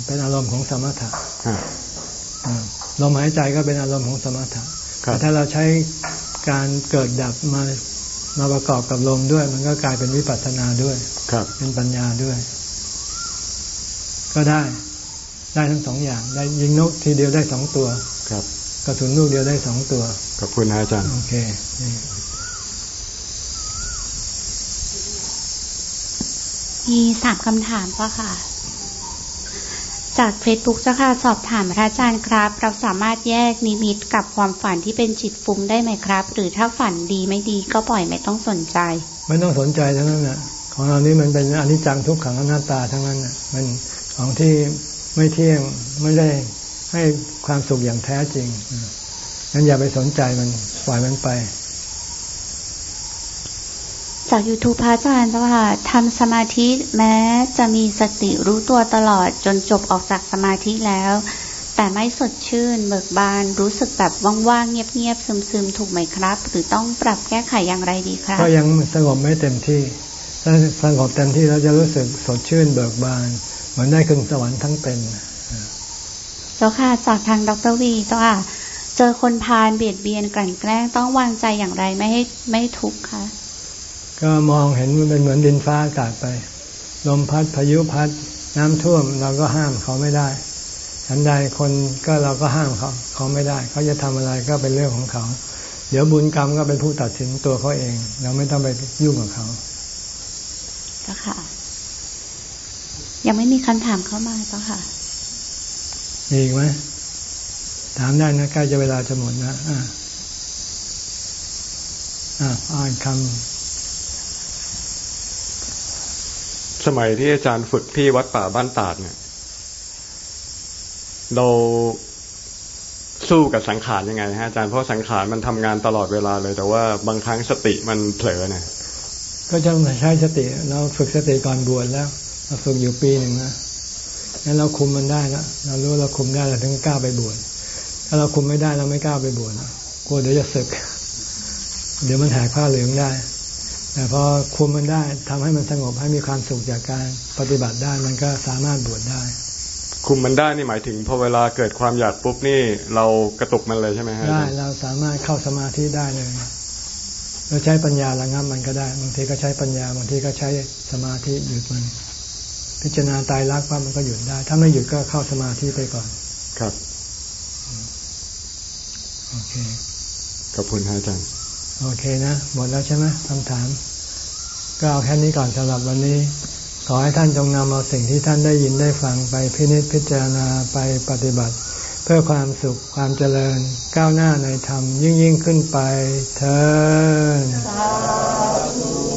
เป็นอารมณ์ของสมถะลมหายใจก็เป็นอารมณ์ของสมถะแต่ถ้าเราใช้การเกิดดับมามาประกอบกับลมด้วย มันก็กลายเป็นวิปัสสนาด้วยครับเป็นปัญญาด้วย ก็ได้ ได้ทั้งสองอย่าง ได้ยิงนกทีเดียวได้สองตัว ครับกระสุนลูกเดียวได้สองตัว ขอบคุณอาจารย์ โอเคมีสามคำถามป่ะค่ะ จากเฟซบุ๊กเจ้าค่ะสอบถามพระอาจารย์ครับ เราสามารถแยกนิมิตกับความฝันที่เป็นจิตฟุ้งได้ไหมครับ หรือถ้าฝันดีไม่ดีก็ปล่อยไม่ต้องสนใจ ไม่ต้องสนใจทั้งนั้นน่ะของเรานี้มันเป็นอนิจจังทุกขังอนัตตาทั้งนั้นน่ะมันของที่ ไม่เที่ยงไม่ได้ให้ความสุขอย่างแท้จริงงั้นอย่าไปสนใจมันปล่อยมันไป จาก YouTube พระอาจารย์เจ้าค่ะทำสมาธิแม้จะมีสติรู้ตัวตลอดจนจบออกจากสมาธิแล้ว แต่ไม่สดชื่น เบิกบานรู้สึกแบบว่างๆเงียบๆซึมๆ ถูกไหมครับ หรือต้องปรับแก้ไขอย่างไรดีครับ ก็ยังสงบไม่เต็มที่ถ้าสงบเต็มที่เราจะรู้สึกสดชื่นเบิกบาน เหมือนได้ขึ้นสวรรค์ทั้งเป็นเจ้าค่ะจากทางดรวีเจ้าค่ะเจอคนพาลเบียดเบียนกลั่นแกล้งต้องวางใจอย่างไรไม่ให้ไม่ทุกข์คะก็มองเห็นมันเป็นเหมือนดินฟ้าอากาศไป ลมพัดพายุพัดน้ำท่วมเราก็ห้ามเขาไม่ได้ฉันใดคนก็เราก็ห้ามเขาเขาไม่ได้ เขาจะทำอะไรก็เป็นเรื่องของเขา เดี๋ยวบุญกรรมก็เป็นผู้ตัดสินตัวเขาเอง เราไม่ต้องไปยุ่งกับเขาจ้าค่ะ ยังไม่มีคำถามเข้ามาจ้าค่ะ มีอีกไหมถามได้นะใกล้จะเวลาจะหมดนะอ่าอ่านคำสมัยที่อาจารย์ฝึกที่วัดป่าบ้านตาดเนี่ยเราสู้กับสังขารยังไงฮะอาจารย์เพราะสังขารมันทำงานตลอดเวลาเลย แต่ว่าบางครั้งสติมันเผลอนะก็จะใช้สติเราฝึกสติก่อนบวชแล้ว เราฝึกอยู่ปีหนึ่งนะงั้นเราคุมมันได้แล้วเรารู้เราคุมได้เราถึงกล้าไปบวชถ้าเราคุมไม่ได้เราไม่กล้าไปบวชนะกลัวเดี๋ยวจะสึก เดี๋ยวมันหายผ้าเหลืองได้ แต่พอคุมมันได้ทำให้มันสงบให้มีความสุขจากการปฏิบัติได้มันก็สามารถบวชได้ คุมมันได้นี่หมายถึงพอเวลาเกิดความอยากปุ๊บนี่ เรากระตุกมันเลยใช่ไหมฮะได้เราสามารถเข้าสมาธิได้เลยเราใช้ปัญญาระงับมันก็ได้ บางทีก็ใช้ปัญญาบางทีก็ใช้สมาธิหยุดมัน พิจารณาตายรักว่ามันก็หยุดได้ ถ้าไม่หยุดก็เข้าสมาธิไปก่อน ครับ โอเค ขอบคุณอาจารย์ โอเคนะ หมดแล้วใช่ไหมคำถาม ก็เอาแค่นี้ก่อนสำหรับวันนี้ ขอให้ท่านจงนำเอาสิ่งที่ท่านได้ยินได้ฟังไปพินิจพิจารณาไปปฏิบัติ เพื่อความสุขความเจริญ ก้าวหน้าในธรรมยิ่งยิ่งขึ้นไปเธอ